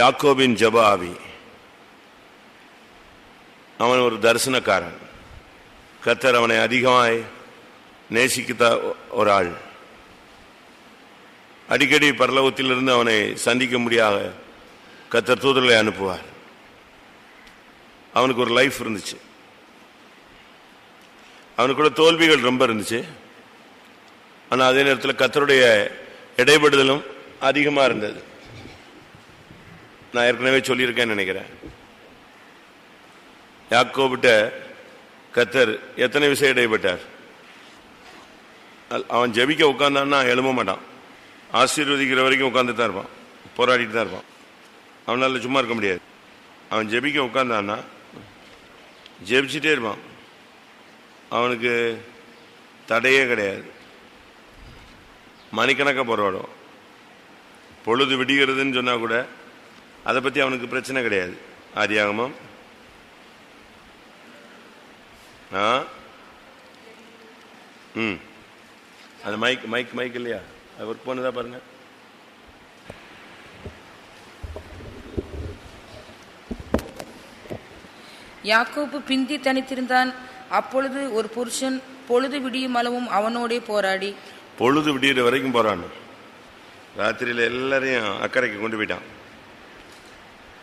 யாக்கோபின் ஜபாவி. அவன் ஒரு தரிசனக்காரன். கத்தர் அவனை அதிகமாய் நேசிக்கத்த ஒரு ஆள் அடிக்கடி பரலோகத்திலிருந்து அவனை சந்திக்க முடியாத கத்தர் தூதர்களை அனுப்புவார். அவனுக்கு ஒரு லைஃப் இருந்துச்சு. அவனுக்குள்ள தோல்விகள் ரொம்ப இருந்துச்சு. ஆனால் அதே நேரத்தில் கத்தருடைய இடைபடுதலும் அதிகமாக இருந்தது. நான் ஏற்கனவே சொல்லியிருக்கேன்னு நினைக்கிறேன். யாக்கோபிட்ட கத்தர் எத்தனை விஷயம் இடைப்பட்டார்? அவன் ஜெபிக்க உட்காந்தான்னா எழும்ப மாட்டான். ஆசீர்வதிக்கிற வரைக்கும் உட்காந்து தான் இருப்பான். போராடிட்டு தான் இருப்பான். அவனால சும்மா இருக்க முடியாது. அவன் ஜெபிக்க உட்காந்தான்னா ஜெபிச்சுட்டே இருப்பான். அவனுக்கு தடையே கிடையாது. மணிக்கணக்காக போராடும். பொழுது விடிகிறதுன்னு சொன்னா கூட அதை பற்றி அவனுக்கு பிரச்சனை கிடையாது. ஆதியாகமம். ஆ? ம். அது மைக் மைக் மைக் இல்லையா? அது ஒர்க் பண்ணுதா பாருங்க. யாக்கோபு பிந்தி தனித்திருந்தான். அப்பொழுது ஒரு புருஷன் பொழுது விடியும் அளவும் அவனோடே போராடி. பொழுது விடிகிற வரைக்கும் போறான் ராத்திரியில எல்லாரையும் அக்கறைக்கு கொண்டு போயிட்டான்.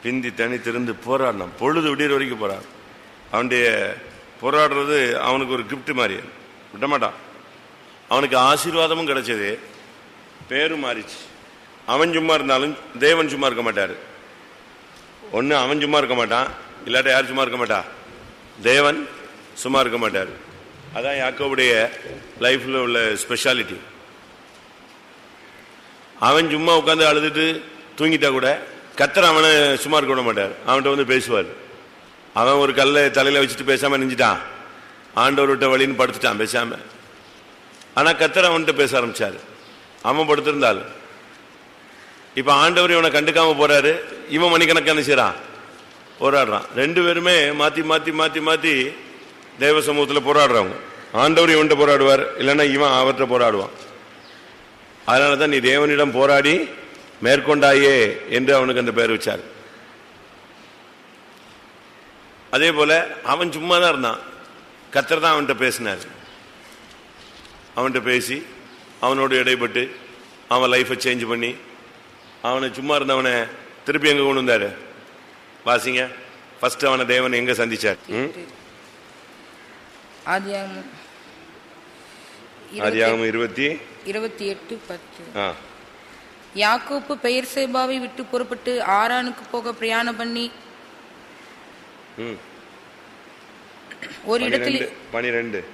பிந்தி தனி திறந்து போராடினான் பொழுது விடியற வரைக்கும் போறான் அவனுடைய போராடுறது அவனுக்கு ஒரு gift மாதிரி. விட மாட்டான். அவனுக்கு ஆசீர்வாதமும் கிடைச்சது. பேரும் மாறிச்சு. அவன் சும்மா இருந்தாலும் தேவன் சும்மா இருக்க மாட்டார். ஒன்று அவன் சும்மா இருக்க மாட்டான். இல்லாட்ட யார் சும்மா இருக்க மாட்டா? தேவன் சும்மா இருக்க மாட்டார். அதான் யாக்கோவுடைய லைஃப்பில் உள்ள ஸ்பெஷாலிட்டி அவன் சும்மா உட்காந்து அழுதுட்டு தூங்கிட்டா கூட கத்தர் அவனை சும்மா இருக்க விட மாட்டார். அவன்கிட்ட வந்து பேசுவார். அவன் ஒரு கல்லை தலையில வச்சுட்டு பேசாம நெஞ்சிட்டான் ஆண்டவர் விட்ட வழின்னு படுத்துட்டான் பேசாம. ஆனால் கத்தர் அவன்கிட்ட பேச ஆரம்பிச்சாரு. அவன் படுத்திருந்தாள். இப்போ ஆண்டவர் இவனை கண்டுக்காம போறாரு. இவன் மணிக்கணக்கான செய்கிறான் போராடுறான். ரெண்டு பேருமே மாத்தி மாத்தி மாத்தி மாத்தி தேவ சமூகத்தில் போராடுறவங்க. ஆண்டவர் இவன்கிட்ட போராடுவார். இல்லைன்னா இவன் அவர்கிட்ட போராடுவான். அதனாலதான் நீ தேவனிடம் போராடி மேற்கொண்டாயே என்று அவனுக்கு அந்த பெயர் வச்சார். அதே போல அவன் சும்மா தான் இருந்தான். கத்தர் தான் அவன்கிட்ட பேசினார். அவன்கிட்ட பேசி அவனோடு இடைப்பட்டு அவன் லைஃபை சேஞ்ச் பண்ணி அவனை சும்மா இருந்தவனை திருப்பி எங்க கொண்டு வந்தாரு? வாசிங்க. ஃபர்ஸ்ட் அவனை தேவன் எங்க சந்திச்சார்? ஆதியாகமம் ஆதியாகமம் இருபத்தி இருபத்தி எட்டு பத்து. ஆ. யாக்கோப்பு பெயர் சேபாவை விட்டு புறப்பட்டு ஆரானுக்கு போக பிரயாணம் பண்ணி ஒரு இடத்தில் பனிரெண்டு.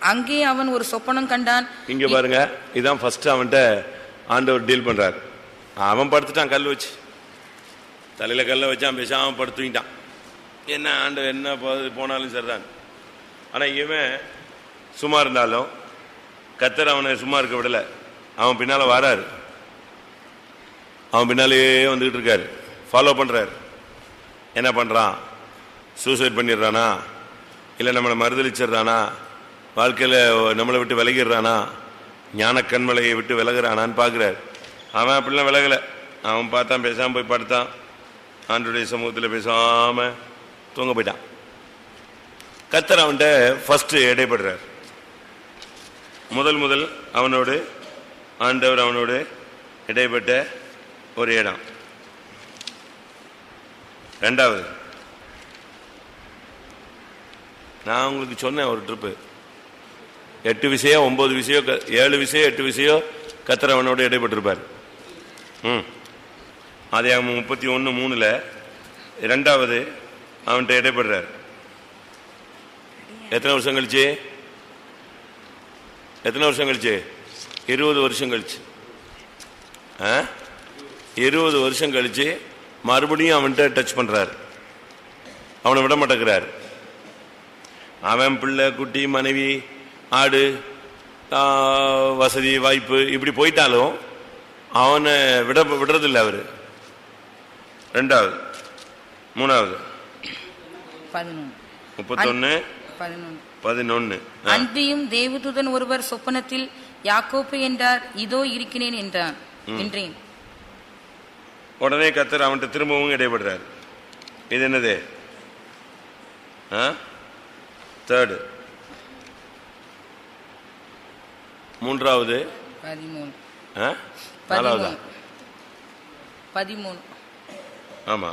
அங்கே அவன் ஒரு சொப்பனம் கண்டான். இங்க பாருங்க இதான் ஃபர்ஸ்ட் அவன்கிட்ட ஆண்டவர் டீல் பண்றாரு. அவன் படுத்துட்டான் கல் வச்சு. தலையில கல்லை வச்சான் பேசாம படுத்துக்கிட்டான். என்ன ஆண்டவர் என்ன போ- போனாலும் சரிதான். ஆனா இவன் சும்மா இருந்தாலும் கத்தர் அவனை சும்மா இருக்க விடல. அவன் பின்னால வராரு. அவன் பின்னாலேயே வந்துகிட்டு இருக்காரு. ஃபாலோ பண்ணுறாரு என்ன பண்ணுறான் சூசைட் பண்ணிடுறானா? இல்லை நம்மளை மறுதளிச்சிடுறானா வாழ்க்கையில் நம்மளை விட்டு விலகிடுறானா? ஞான கண்மலையை விட்டு விலகுறானான்னு பார்க்குறாரு அவன் அப்படிலாம் விலகலை. அவன் பார்த்தான் பேசாமல் போய் படுத்தான். ஆண்டுடைய சமூகத்தில் பேசாமல் தூங்க போயிட்டான். கத்தர் அவன்கிட்ட ஃபஸ்ட்டு இடைப்படுறார். முதல் முதல் அவனோடு ஆண்டவர் அவனோடு இடைப்பட்ட ஒரு இடம். ரெண்டாவது நான் உங்களுக்கு சொன்னேன் ஒரு ட்ரிப்பு எட்டு விஷயம் ஒன்பது விஷயம் க- ஏழு விஷயம் எட்டு விஷயம் கத்தர் இடைப்பட்டிருப்பார். ம். அதே அவன் முப்பத்தி ஒன்று மூணில். ரெண்டாவது அவன்கிட்ட இடைப்படுறார். எத்தனை வருஷம் கழிச்சு? எத்தனை வருஷம் கழிச்சு? இருபது வருஷம் கழிச்சு. ஆ? இருபது வருஷம் கழிச்சு மறுபடியும் அவன்கிட்ட டச் பண்றாரு. அவனை விட மாட்டேங்கிறார். அவன் பிள்ளை குட்டி மனைவி ஆடு வசதி வாய்ப்பு இப்படி போயிட்டாலும் அவனை விட விடுறதில்லை அவரு. ரெண்டாவது. மூணாவது. முப்பத்தொன்னு. பதினொன்னு. அன்றியும் தேவதூதன் ஒருவர் சொப்பனத்தில் யாக்கோப்பு என்றார் இதோ இருக்கிறேன் என்றான். என்றேன். உடனே கத்தர் அவன்கிட்ட திரும்பவும் இடைபடுறார். இது என்னது? தேர்டு மூன்றாவது? நாலாவதா பதிமூணு. பதிமூணு. ஆமா.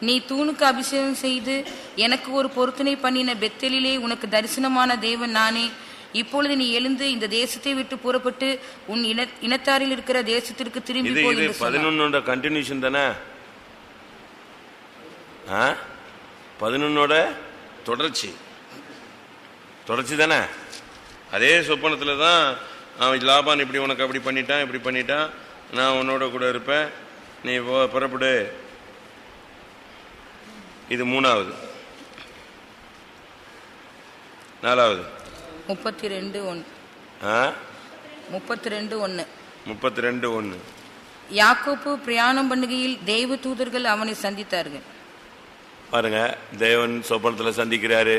நீ தூணுக்கு அபிஷேகம் செய்து எனக்கு ஒரு பொருத்தனை பண்ணின பெத்தலிலே உனக்கு தரிசனமான தேவன் நானே. இப்பொழுது நீ எழுந்து இந்த தேசத்தை விட்டு புறப்பட்டு உன் இன இனத்தாரில் இருக்கிற தேசத்திற்கு திரும்பி இது இது. பதினொன்னோட கண்டினியூஷன் தானே? பதினொன்னோட தொடர்ச்சி. தொடர்ச்சி தானே? அதே சொப்பனத்தில் தான் அவன் லாபான் இப்படி உனக்கு அப்படி பண்ணிட்டான் இப்படி பண்ணிட்டான். நான் உன்னோட கூட இருப்பேன். நீ புறப்படு. இது மூணாவது. நாலாவது. முப்பத்தி ரெண்டு ஒன்று முப்பத்தி ரெண்டு ஒன்று முப்பத்தி ரெண்டு ஒன்று யாக்கோப்பு பிரயாணம் பண்ணுகையில் தெய்வ தூதர்கள் அவனை சந்தித்தார்கள். பாருங்க தேவன் சொப்பனத்தில் சந்திக்கிறாரு.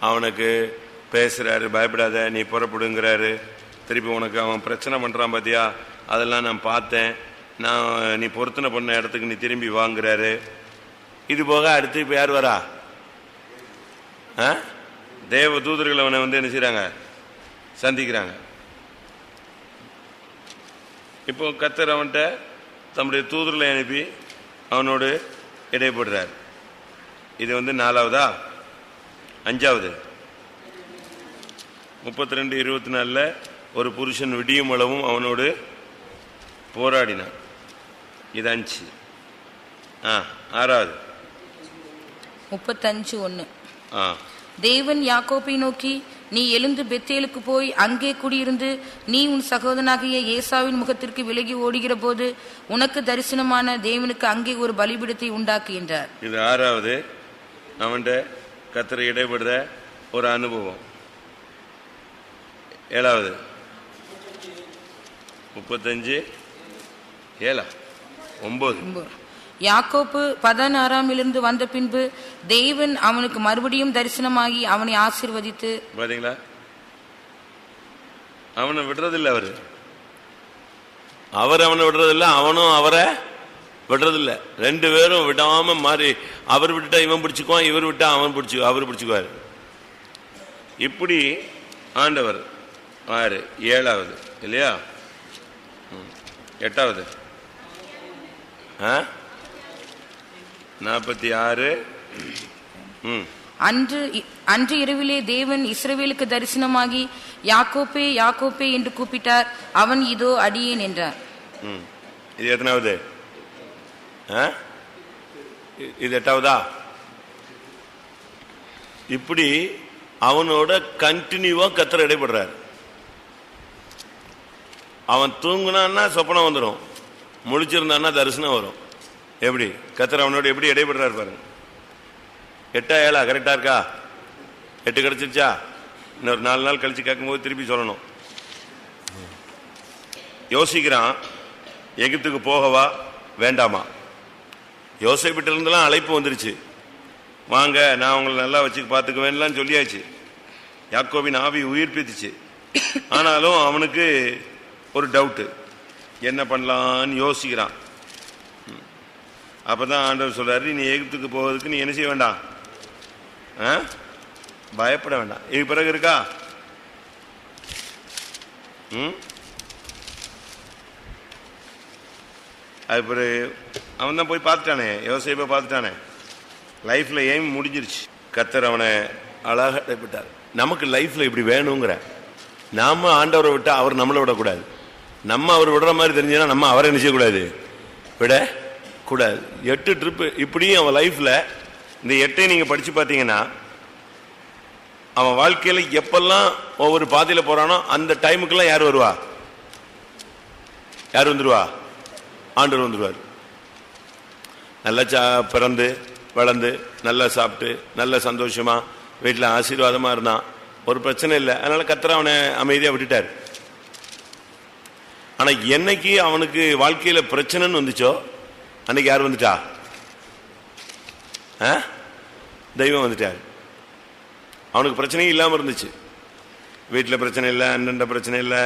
அவனுக்கு பேசுறாரு பயப்படாத நீ புறப்படுங்கிறாரு. திருப்பி உனக்கு அவன் பிரச்சனை பண்றான் பாத்தியா? அதெல்லாம் நான் பார்த்தேன். நான் நீ பொருத்தனை பண்ண இடத்துக்கு நீ திரும்பி வாங்குறாரு. இது போக அடுத்து இப்போ யார் வரா? ஆ? தேவ தூதர்கள் அவனை வந்து என்ன செய்றாங்க? சந்திக்கிறாங்க. இப்போ கத்தர் அவன்கிட்ட தம்முடைய தூதர்களை அனுப்பி அவனோடு இடைப்படுறார். இது வந்து நாலாவதா? அஞ்சாவது. முப்பத்தி ரெண்டு இருபத்தி நாலில் ஒரு புருஷன் விடியும் அளவும் அவனோடு போராடினான். இது அஞ்சு. ஆ ஆறாவது. முப்பத்தஞ்சு ஒன்று ஆ. தேவன் யாக்கோப்பை நோக்கி நீ எழுந்து பெத்தேலுக்கு போய் அங்கே குடியிருந்து நீ உன் சகோதரனாகிய ஏசாவின் முகத்திற்கு விலகி ஓடுகிற போது உனக்கு தரிசனமான தேவனுக்கு அங்கே ஒரு பலிபீடத்தை உண்டாக்கு என்றார். இது ஆறாவது. அவன்கிட்ட கத்தரை இடைபடுற ஒரு அனுபவம். ஏழாவது. முப்பத்தஞ்சு. ஏழா? ஒன்பது யாக்கோப்பு பதினாறாமிலிருந்து வந்த பின்பு தெய்வன் அவனுக்கு மறுபடியும் தரிசனமாகி அவனை ஆசீர்வதித்து பாத்தீங்களா? அவனை விடுறதில்ல அவரு. அவர் அவனை விடுறதில்ல அவனும் அவரை விடுறதில்ல. ரெண்டு பேரும் விடாம மாறி அவர் விட்டுட்டா இவன் பிடிச்சிக்குவான் இவர் விட்டா அவன் பிடிச்சி அவர் பிடிச்சிக்குவாரு. இப்படி ஆண்டவர் ஆறு ஏழாவது இல்லையா? ம். எட்டாவது. ஆ? நாற்பத்தி ஆறு. ம். அன்று அன்று இரவிலே தேவன் இஸ்ரவேலுக்கு தரிசனமாகி யாக்கோப்பே யாக்கோப்பே என்று கூப்பிட்டார். அவன் இதோ அடியேன் என்றார். ம். இது எத்தனாவது? இது எட்டாவதா? இப்படி அவனோட கண்டினியூவா கத்தர் இடைப்படுறார். அவன் தூங்குனான்னா சொப்பனம் வந்துடும் முழிச்சிருந்தான்னா தரிசனம் வரும். எப்படி? கத்தர் அவனோட எப்படி இடைப்படுறாரு பாருங்க. எட்டா ஏழா? கரெக்டாக இருக்கா? எட்டு கிடைச்சிருச்சா? இன்னொரு நாலு நாள் கழிச்சு கேட்கும்போது திருப்பி சொல்லணும். யோசிக்கிறான் எகிப்துக்கு போகவா வேண்டாமா? யோசிப்பிட்ட அழைப்பு வந்துருச்சு. வாங்க நான் உங்களை நல்லா வச்சு பார்த்துக்குவேன்லாம் சொல்லியாச்சு. யாக்கோவின் ஆவி உயிர்ப்பித்துச்சு. ஆனாலும் அவனுக்கு ஒரு டவுட்டு என்ன பண்ணலான்னு யோசிக்கிறான். அப்பதான் ஆண்டவர் சொல்றாரு நீ எகிப்துக்கு போவதுக்கு நீ என்ன செய்ய வேண்டாம்? ஆ? பயப்பட வேண்டாம். இது பிறகு இருக்கா? ம்? அது பிறகு அவன் தான் போய் பார்த்துட்டானே யோசேப்பை பார்த்துட்டானே. லைஃப்ல எய்ம் முடிஞ்சிருச்சு. கத்தர் அவனை அழகாக இடைப்பட்டார் நமக்கு லைஃப்ல இப்படி வேணுங்கிற நாம ஆண்டவரை விட்டா அவர் நம்மளை விடக்கூடாது. நம்ம அவர் விடுற மாதிரி தெரிஞ்சுன்னா நம்ம அவரை நினைச்சக்கூடாது விட கூடாது எட்டு ட்ரிப்பு இப்படியும் அவன் லைஃப்பில் இந்த எட்டை நீங்கள் படித்து பார்த்தீங்கன்னா அவன் வாழ்க்கையில் எப்பெல்லாம் ஒவ்வொரு பாதையில் போகிறானோ அந்த டைமுக்கெல்லாம் யார் வருவா? யார் வந்துடுவா ஆண்டவர் வந்துடுவார் நல்லா சா பிறந்து வளர்ந்து நல்லா சாப்பிட்டு நல்ல சந்தோஷமாக வீட்டில் ஆசீர்வாதமாக இருந்தான். ஒரு பிரச்சனை இல்லை. அதனால் கத்திர அவனை அமைதியாக விட்டுட்டார். ஆனால் என்னைக்கு அவனுக்கு வாழ்க்கையில் பிரச்சனைன்னு வந்துச்சோ அன்னைக்கு யார் வந்துட்டா? ஆ? தெய்வம் வந்துட்டார். அவனுக்கு பிரச்சனையும் இல்லாமல் இருந்துச்சு. வீட்டில் பிரச்சனை இல்லை அண்ணன் பிரச்சனை இல்லை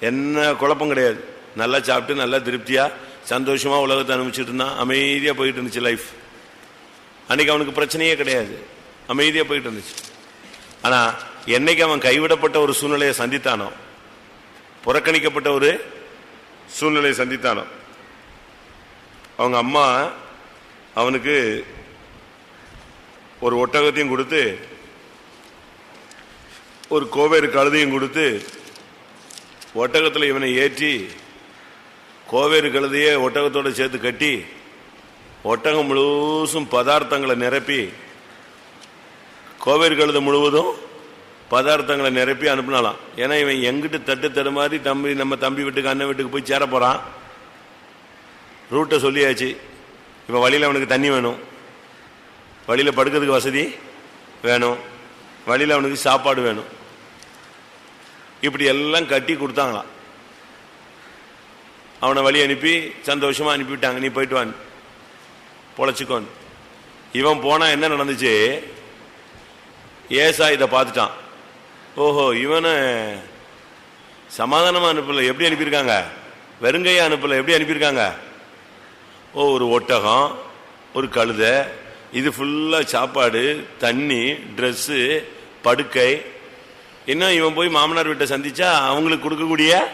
என்ன குழப்பம் கிடையாது. நல்லா சாப்பிட்டு நல்லா திருப்தியாக சந்தோஷமாக உலகத்தை அனுபவிச்சுட்டு இருந்தான். அமைதியாக போயிட்டு இருந்துச்சு லைஃப் அன்றைக்கி அவனுக்கு பிரச்சனையே கிடையாது. அமைதியாக போயிட்டு இருந்துச்சு. ஆனால் என்னைக்கு அவன் கைவிடப்பட்ட ஒரு சூழ்நிலையை சந்தித்தானோ புறக்கணிக்கப்பட்ட ஒரு சூழ்நிலையை சந்தித்தானோ அவங்க அம்மா அவனுக்கு ஒரு ஒட்டகத்தையும் கொடுத்து ஒரு கோவேறு கழுதையும் கொடுத்து ஒட்டகத்தில் இவனை ஏற்றி கோவேறு கழுதையே ஒட்டகத்தோடு சேர்த்து கட்டி ஒட்டகம் முழுசும் பதார்த்தங்களை நிரப்பி கோவேறு கழுதை முழுவதும் பதார்த்தங்களை நிரப்பி அனுப்பினாலாம் ஏன்னா இவன் எங்கிட்டு தட்டு தடுமாறி தம்பி நம்ம தம்பி வீட்டுக்கு அண்ணன் வீட்டுக்கு போய் சேர போகிறான் ரூட்டை சொல்லியாச்சு. இப்போ வழியில் அவனுக்கு தண்ணி வேணும். வழியில் படுக்கிறதுக்கு வசதி வேணும். வழியில் அவனுக்கு சாப்பாடு வேணும். இப்படி எல்லாம் கட்டி கொடுத்தாங்களாம். அவனை வழி அனுப்பி சந்தோஷமாக அனுப்பிவிட்டாங்க. நீ போயிட்டு வான் பொழைச்சிக்கோன் இவன் போனால் என்ன நடந்துச்சு? ஏசா இதை பார்த்துட்டான். ஓஹோ இவனை சமாதானமாக அனுப்பலை. எப்படி அனுப்பியிருக்காங்க? வெறுங்கையாக அனுப்பலை. எப்படி அனுப்பியிருக்காங்க? ஒரு ஒட்டகம் ஒரு கழுதை இது ஃபுல்லாக சாப்பாடு தண்ணி ட்ரெஸ்ஸு படுக்கை. இன்னும் இவன் போய் மாமனார் வீட்டை சந்திச்சா அவங்களுக்கு கொடுக்கக்கூடிய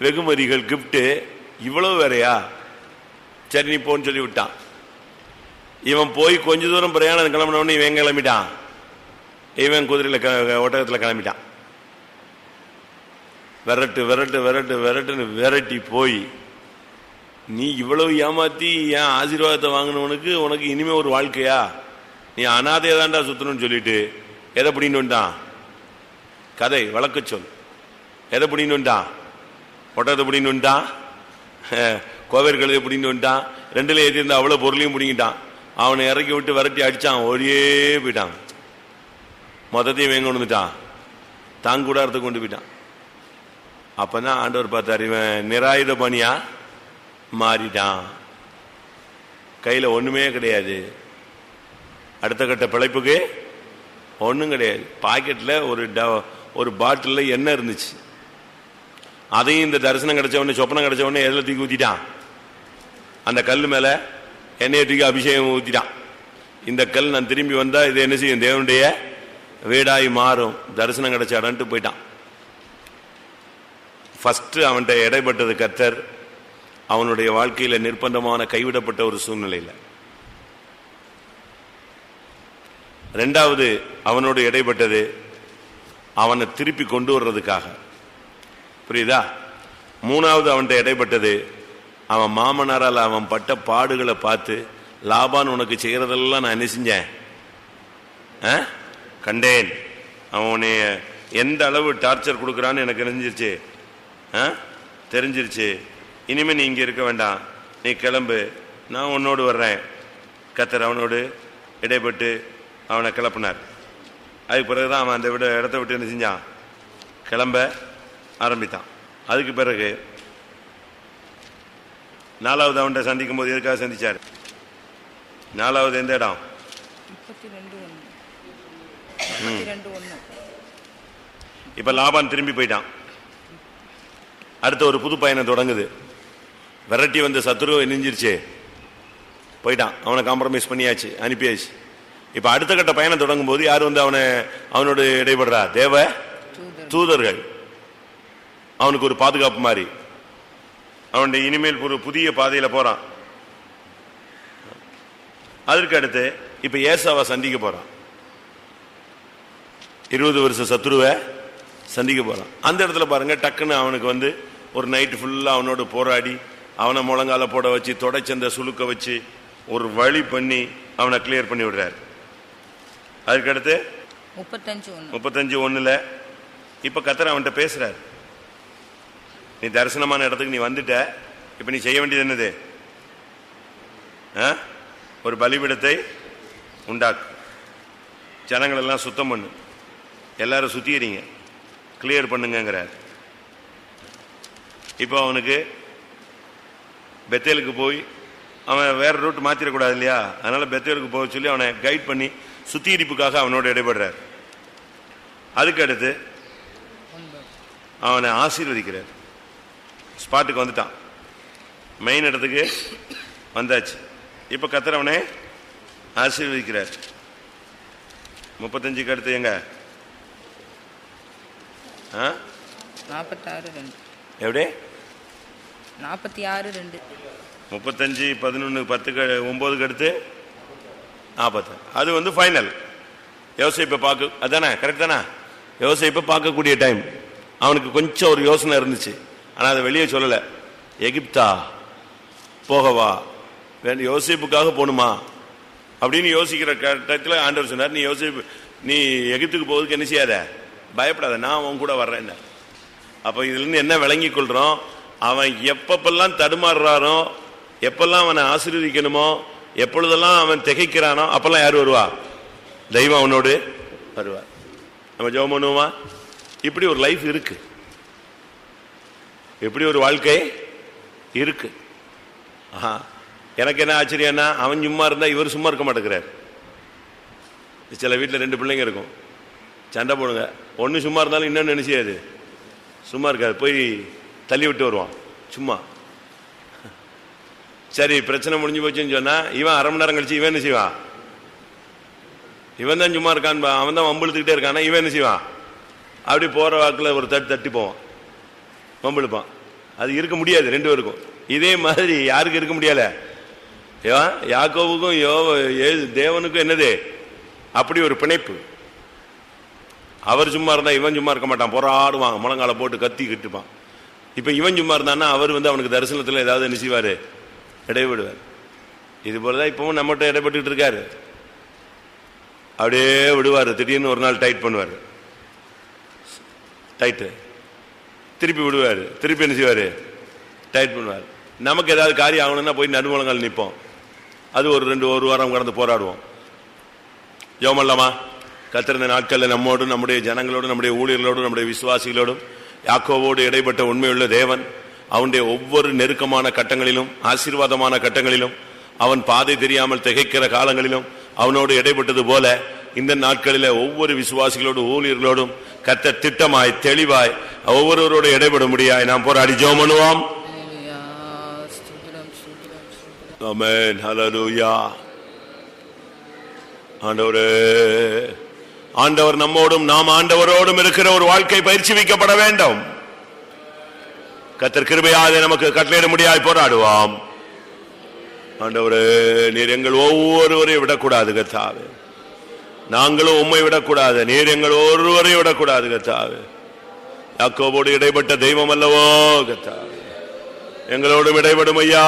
வெகுமதிகள் கிஃப்ட்டு இவ்வளவு வேறையா? சரி நீ போன்னு சொல்லி விட்டான். இவன் போய் கொஞ்ச தூரம் பிரயாணம் கிளம்பினவொடனே இவன் கிளம்பிட்டான்? இவன் குதிரையில் க- ஒட்டகத்தில் கிளம்பிட்டான். விரட்டு விரட்டு விரட்டு விரட்டுன்னு விரட்டி போய் நீ இவ்வளவு ஏமாத்தி என் ஆசீர்வாதத்தை வாங்கினவனுக்கு உனக்கு இனிமே ஒரு வாழ்க்கையா? நீ அனாதையை தான்டா சுத்தணும்னு சொல்லிட்டு எதை பிடின்னு வந்துட்டான்? கதை வழக்க சொல். எதை பிடின்னு வந்துட்டான்? ஒட்டகத்தை பிடின்னு வந்துட்டான்? கோவேர் கழுதை பிடின்னு வந்துட்டான்? ரெண்டுல ஏற்றிருந்தா அவ்வளோ பொருளையும் பிடிங்கிட்டான். அவனை இறக்கி விட்டு விரட்டி அடித்தான் ஓடியே போயிட்டான். மொத்தத்தையும் வேங்க கொண்டு வந்துட்டான் தாங்கூடாரத்தை கொண்டு போயிட்டான். அப்போ தான் ஆண்டவர் பார்த்தார் இவன் நிராயுத பணியா மாறிட்டான். கையில் ஒன்றுமே கிடையாது. அடுத்த கட்ட பிழைப்புக்கு ஒன்றும் கிடையாது. பாக்கெட்டில் ஒரு ட- ஒரு பாட்டிலில் எண்ணெய் இருந்துச்சு. அதையும் இந்த தரிசனம் கிடைச்ச உடனே சொப்பனம் கிடைச்ச உடனே எதில் தூக்கி ஊற்றிட்டான் அந்த கல் மேலே எண்ணெயை தூக்கி அபிஷேகம் ஊற்றிட்டான் இந்த கல் நான் திரும்பி வந்தால் இது என்ன செய்யும்? தேவனுடைய வீடாகி மாறும். தரிசனம் கிடைச்சாடான்ட்டு போயிட்டான். ஃபஸ்ட்டு அவன்கிட்ட இடைப்பட்டது கத்தர் அவனுடைய வாழ்க்கையில் நிர்பந்தமான கைவிடப்பட்ட ஒரு சூழ்நிலையில். ரெண்டாவது அவனோடு இடைப்பட்டது அவனை திருப்பி கொண்டு வர்றதுக்காக. புரியுதா? மூணாவது அவன்கிட்ட இடைப்பட்டது அவன் மாமனாரால் அவன் பட்ட பாடுகளை பார்த்து லாபான் உனக்கு செய்கிறதெல்லாம் நான் என்ன செஞ்சேன்? ஆ? கண்டேன். அவனைய எந்த அளவு டார்ச்சர் கொடுக்குறான்னு எனக்கு தெரிஞ்சிருச்சு. ஆ? தெரிஞ்சிருச்சு. இனிமே நீ இங்க இருக்க வேண்டாம். நீ கிளம்பு. நான் உன்னோடு வர்றேன். கத்தர் அவனோடு இடைப்பட்டு அவனை கிளப்பினார். அதுக்கு பிறகுதான் அவன் அந்த விட இடத்த விட்டு என்ன செஞ்சான்? கிளம்ப ஆரம்பித்தான். அதுக்கு பிறகு நாலாவது அவன்கிட்ட சந்திக்கும் போது எதுக்காக சந்திச்சார்? நாலாவது எந்த இடம்? இப்ப லாபான் திரும்பி போயிட்டான். அடுத்த ஒரு புது பயணம் தொடங்குது. விரட்டி வந்த சத்துரு நெஞ்சிருச்சு போயிட்டான். அவனை காம்ப்ரமைஸ் பண்ணியாச்சு அனுப்பியாச்சு. இப்ப அடுத்த கட்ட பயணம் தொடங்கும் போது யார் வந்து அவனை அவனோட இடைபடுறா? தேவ தூதர் தூதர்கள். அவனுக்கு ஒரு பாதுகாப்பு மாதிரி. அவனுடைய இனிமேல் ஒரு புதிய பாதையில போறான். அதற்கு அடுத்து இப்ப ஏசாவை சந்திக்க போறான். இருபது வருஷ சத்துருவை சந்திக்க போறான். அந்த இடத்துல பாருங்க டக்குன்னு அவனுக்கு வந்து ஒரு நைட்டு ஃபுல்லா அவனோட போராடி அவனை முழங்கால போட வச்சு தொடச்சந்த சுளுக்க வச்சு ஒரு வழி பண்ணி அவனை கிளியர் பண்ணி விடுறாரு. அதுக்கடுத்து முப்பத்தஞ்சு முப்பத்தஞ்சு ஒண்ணுல இப்ப கத்தர் அவன்கிட்ட பேசுறாரு. நீ தரிசனமான இடத்துக்கு நீ வந்துட்ட இப்ப நீ செய்ய வேண்டியது என்னது? ஒரு பலிபீடத்தை உண்டாக்கு. ஜனங்கள் எல்லாம் சுத்தம் பண்ணு. எல்லாரும் சுத்திக்கிறீங்க கிளியர் பண்ணுங்கிறார் இப்போ அவனுக்கு பெத்தேலுக்கு போய் அவன் வேற ரூட் மாத்திரக்கூடாது இல்லையா அதனால பெத்தேலுக்கு போக சொல்லி அவனை கைட் பண்ணி சுத்திகரிப்புக்காக அவனோட இடைபடுறார். அதுக்கு அடுத்து அவனை ஆசீர்வதிக்கிறார். ஸ்பாட்டுக்கு வந்துட்டான். மெயின் இடத்துக்கு வந்தாச்சு. இப்ப கத்திரவனே ஆசீர்வதிக்கிறார். முப்பத்தஞ்சுக்கு அடுத்து எங்க? எப்படி நாற்பத்தி ஆறு ரெண்டு. முப்பத்தஞ்சு பதினொன்று பத்துக்கு ஒம்போதுக்கு அடுத்து நாற்பது அது வந்து ஃபைனல் யோசிப்பை பார்க்க அதானே கரெக்ட் தானே? யோசிப்பை பார்க்கக்கூடிய டைம் அவனுக்கு கொஞ்சம் ஒரு யோசனை இருந்துச்சு. ஆனால் அதை வெளியே சொல்லலை. எகிப்தா போகவா வேணும் யோசிப்புக்காக போகணுமா? அப்படின்னு யோசிக்கிற கட்டத்தில் ஆண்டவர் சொன்னார் நீ யோசிப்பு நீ எகிப்துக்கு போகிறதுக்கு என்ன செய்யாத? பயப்படாத. நான் உன் கூட வர்றேன். அப்போ இதுலேருந்து என்ன விளங்கி கொள்கிறோம் அவன் எப்பப்பெல்லாம் தடுமாறுறானோ எப்பெல்லாம் அவனை ஆசீர்வதிக்கணுமோ எப்பொழுதெல்லாம் அவன் திகைக்கிறானோ அப்பெல்லாம் யார் வருவா? தெய்வம் அவனோடு வருவார் நம்ம ஜெபம் பண்ணுவோமா? இப்படி ஒரு லைஃப் இருக்கு. இப்படி ஒரு வாழ்க்கை இருக்கு. ஆஹா. எனக்கு என்ன ஆச்சரியம்னா அவன் சும்மா இருந்தா இவர் சும்மா இருக்க மாட்டேங்கிறார். சில வீட்டில் ரெண்டு பிள்ளைங்க இருக்கும். சண்டை போடுங்க. ஒன்று சும்மா இருந்தாலும் இன்னொன்று நினைச்சியாது சும்மா இருக்காது. போய் தள்ளி விட்டு வருவான். சும்மா. சரி பிரச்சனை முடிஞ்சு போச்சுன்னு சொன்னா இவன் அரை மணி நேரம் கழிச்சு இவன் என்ன செய்வான் இவன் தான் சும்மா இருக்கான்பா அவன் தான் வம்பிழுத்துக்கிட்டே இருக்கானா இவன் என்ன செய்வான் அப்படி போற வாக்கில் ஒரு தட்டு தட்டி போவான். வம்பிழுப்பான். அது இருக்க முடியாது ரெண்டு பேருக்கும். இதே மாதிரி யாருக்கு இருக்க முடியல? ஏவா, யாக்கோவுக்கும் யோ தேவனுக்கும் என்னது? அப்படி ஒரு பிணைப்பு. அவர் சும்மா இருந்தா இவன் சும்மா இருக்க மாட்டான் போராடுவான் முழங்கால போட்டு கத்தி கிட்டுப்பான். இப்போ இவன் சும்மா இருந்தான்னா அவர் வந்து அவனுக்கு தரிசனத்தில் ஏதாவது என்ன இடைவிடுவார். இது போலதான் இப்பவும் நம்மகிட்ட இடைப்பட்டுக்கிட்டு இருக்காரு. அப்படியே விடுவார். திடீர்னு ஒரு நாள் டைட் பண்ணுவார். டைட்டு திருப்பி விடுவார். திருப்பி என்ன செய்வார்? டைட் பண்ணுவார். நமக்கு ஏதாவது காரியம் ஆகணும்னா போய் நடுமலங்கள் நிற்போம் அது ஒரு ரெண்டு ஒரு வாரம் கடந்து போராடுவோம். ஜோமல்லாமா கத்திருந்த நாட்களில் நம்மோடும் நம்முடைய ஜனங்களோடும் நம்முடைய ஊழியர்களோடும் நம்முடைய விசுவாசிகளோடும் யாக்கோவோடு இடைப்பட்ட உண்மையுள்ள தேவன் அவனுடைய ஒவ்வொரு நெருக்கமான கட்டங்களிலும் ஆசீர்வாதமான கட்டங்களிலும் அவன் பாதை தெரியாமல் திகைக்கிற காலங்களிலும் அவனோடு இடைப்பட்டது போல இந்த நாட்களில் ஒவ்வொரு விசுவாசிகளோடு ஊழியர்களோடும் கத்த திட்டமாய் தெளிவாய் ஒவ்வொருவரோடு இடைபட முடியாய் நாம் போராடி ஜோம் பண்ணுவோம் ஆண்டவரே. ஆண்டவர் நம்மோடும் நாம் ஆண்டவரோடும் இருக்கிற ஒரு வாழ்க்கை பயிற்சி வைக்கப்பட வேண்டும். கத்தர் கிருபையாக நமக்கு கட்டளையிட முடியாய் போராடுவோம். ஆண்டவரே நீர் எங்கள் ஒவ்வொருவரையும் விடக்கூடாது கத்தாவே நாங்களும் உம்மை விடக்கூடாது நீர் எங்கள் ஒருவரையும் விடக்கூடாது கத்தாவே யாக்கோபோடு இடைப்பட்ட தெய்வம் அல்லவோ கத்தாவே எங்களோடும் இடைபடும் ஐயா.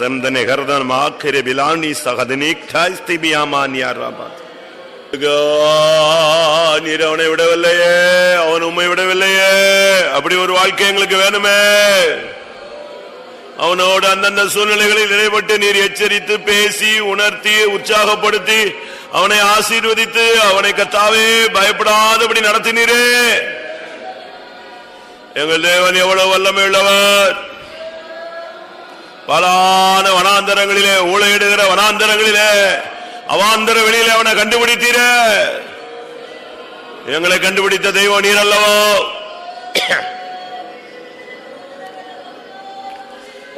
சந்தனை கர்தன் சகதனி டாய்ஸ்தி பியாமானியா நீர் அவனை விடவில்லையே அவன் உண்மை விடவில்லையே அப்படி ஒரு வாழ்க்கை எங்களுக்கு வேணுமே அவனோடு அந்தந்த சூழ்நிலைகளில் இடைப்பட்டு நீர் எச்சரித்து பேசி உணர்த்தி உற்சாகப்படுத்தி அவனை ஆசீர்வதித்து அவனை கத்தாவே பயப்படாதபடி நடத்தினீரே எங்கள் தேவன் எவ்வளவு வல்லமை உள்ளவர் பலான வனாந்தரங்களிலே ஊழையிடுகிற வனாந்தரங்களிலே அவாந்தர வெளியிலே அவனை கண்டுபிடித்தீர. எங்களை கண்டுபிடித்த தெய்வம் நீர் அல்லவோ?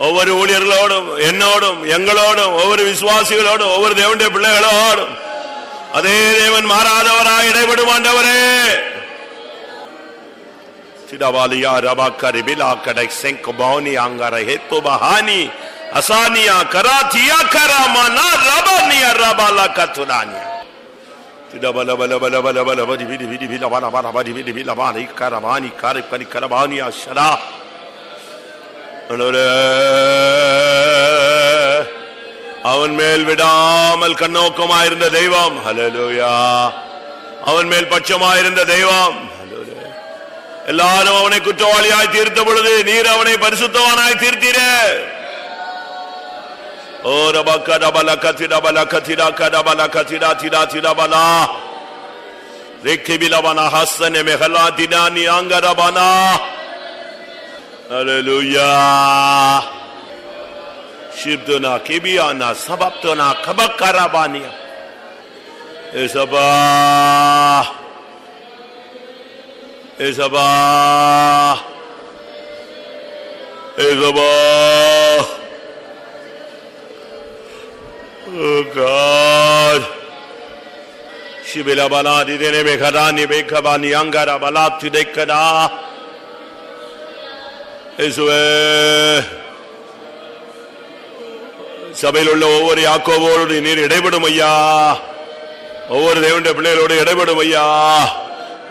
ஒவ்வொரு ஊழியர்களோடும் என்னோடும் எங்களோடும் ஒவ்வொரு விசுவாசிகளோடும் ஒவ்வொரு தேவனுடைய பிள்ளைகளோடும் அதே தேவன் மாறாதவராய் இடைபடுமாண்டவரே Sidavalia Rabakari Bilakadek Senkoboni செங்கு பவுனி Bahani Asania Karatia அசானியா கராத்தியா கராமானா ரபானியா ரபாலா கத்துனானியா கரபானி காரைப்பனி கரபானியா ஷரா அவன் மேல் விடாமல் கண்ணோக்கமாயிருந்த தெய்வம் ஹலலோயா அவன் மேல் பட்சமாயிருந்த தெய்வம் எல்லாரும் அவனை குற்றவாளியாய் தீர்த்த பொழுது நீர் அவனை பரிசுத்தவானாய் தீர்த்தீரே Ora bakara balakatira balakatira kara balakatira tira tira bala. Rekebila bana hastane mehala dinani angara bana. Hallelujah. Şibduna kibiyana sababduna kabakara baniya. Esabah. Esabah. Esabah. Oh God. Shibila bala di dene me khada angara இயேசுவே சபையில் உள்ள ஒவ்வொரு யாக்கோவோடு நீர் இடைபடும் ஐயா ஒவ்வொரு தேவனுடைய பிள்ளைகளோடு இடைபடும் ஐயா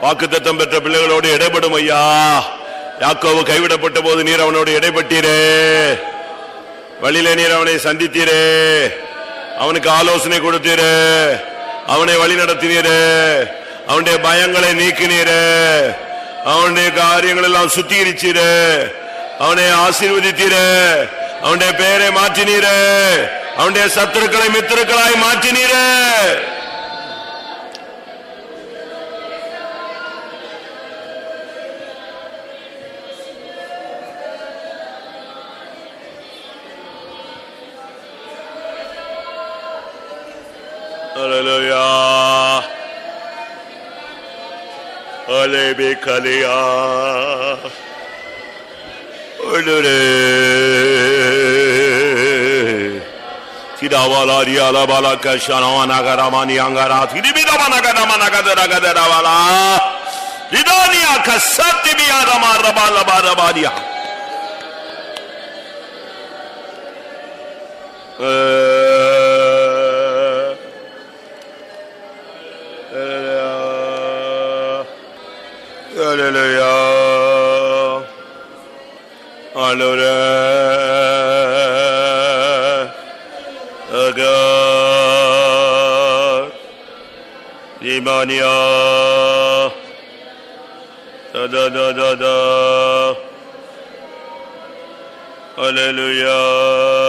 வாக்குத்தத்தம் பெற்ற பிள்ளைகளோடு இடைபடும் ஐயா யாக்கோவு கைவிடப்பட்ட போது நீர் அவனோடு இடைப்பட்டீரே வழியில நீர் அவனை சந்தித்தீரே அவனுக்கு ஆலோசனை கொடுத்தீரு. அவனை வழி நடத்தினீரு. அவனுடைய பயங்களை நீக்கினீரு. அவனுடைய காரியங்கள் எல்லாம் சுத்திகரிச்சீரு. அவனை ஆசீர்வதித்தீரு. அவனுடைய பெயரை மாற்றினீரு. அவனுடைய சத்துருக்களை மித்திருக்களாய் மாற்றினீரே. Hallelujah. Alebikalia. Ölüre. Tidavala diyala balaka şanavana garaman yangara. Tidibidamana gadamana gadara gadara vala. Ridaniya kasatti bir adama rabala barabaniya. Eee. Hallelujah. Hallelujah. Oh God. Demania. Da da da da da. Hallelujah.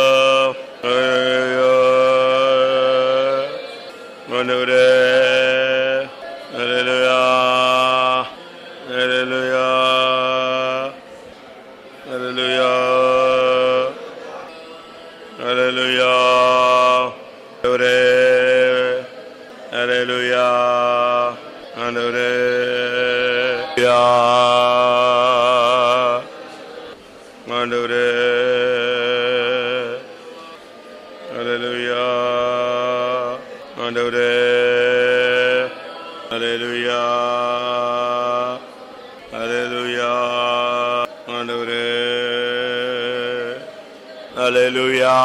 Hallelujah. Hallelujah.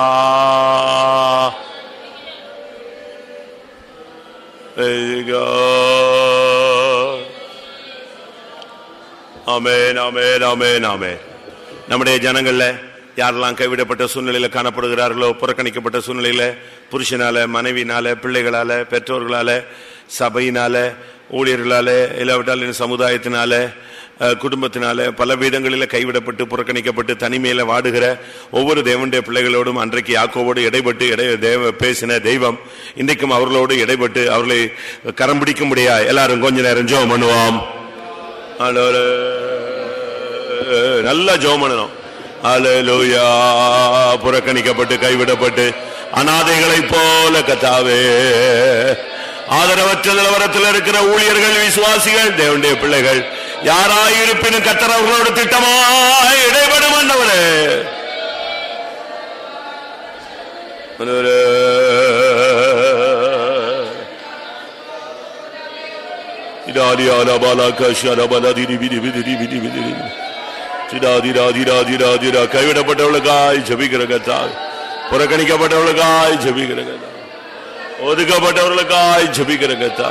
Praise God. அமேன் ஆமென் ஆமென் ஆமென் நம்முடைய ஜனங்கள்ல யாரெல்லாம் கைவிடப்பட்ட சூழ்நிலையில காணப்படுகிறார்களோ புறக்கணிக்கப்பட்ட சூழ்நிலையில புருஷனால மனைவினால பிள்ளைகளால பெற்றோர்களால சபையினால ஊழியர்களால இல்லாவிட்டால் சமுதாயத்தினால குடும்பத்தினால பல விதங்களில் கைவிடப்பட்டு புறக்கணிக்கப்பட்டு தனிமையில வாடுகிற ஒவ்வொரு தேவனுடைய பிள்ளைகளோடும் அன்றைக்கு யாக்கோவோடு இடைப்பட்டு தேவ பேசின தெய்வம் இன்றைக்கும் அவர்களோடு இடைப்பட்டு அவர்களை கரம் பிடிக்க முடியா? எல்லாரும் கொஞ்ச நேரம் ஜோம் பண்ணுவோம். நல்லா ஜோம் பண்ணணும். அல்லேலூயா புறக்கணிக்கப்பட்டு கைவிடப்பட்டு அனாதைகளை போல கத்தாவே. ஆதரவற்ற நிலவரத்தில் இருக்கிற ஊழியர்கள் விசுவாசிகள் தேவனுடைய பிள்ளைகள் யாராயிருப்பினும் கத்தர் அவர்களோடு திட்டமாய் இடைபடும் ஆண்டவரே கைவிடப்பட்டவளுக்காய் ஜபிக்கிற கத்தாய் புறக்கணிக்கப்பட்டவளுக்காய் ஜபிக்கிற கத்தாய் ఒదిగబడ్డవర్లకాయ జపికరగత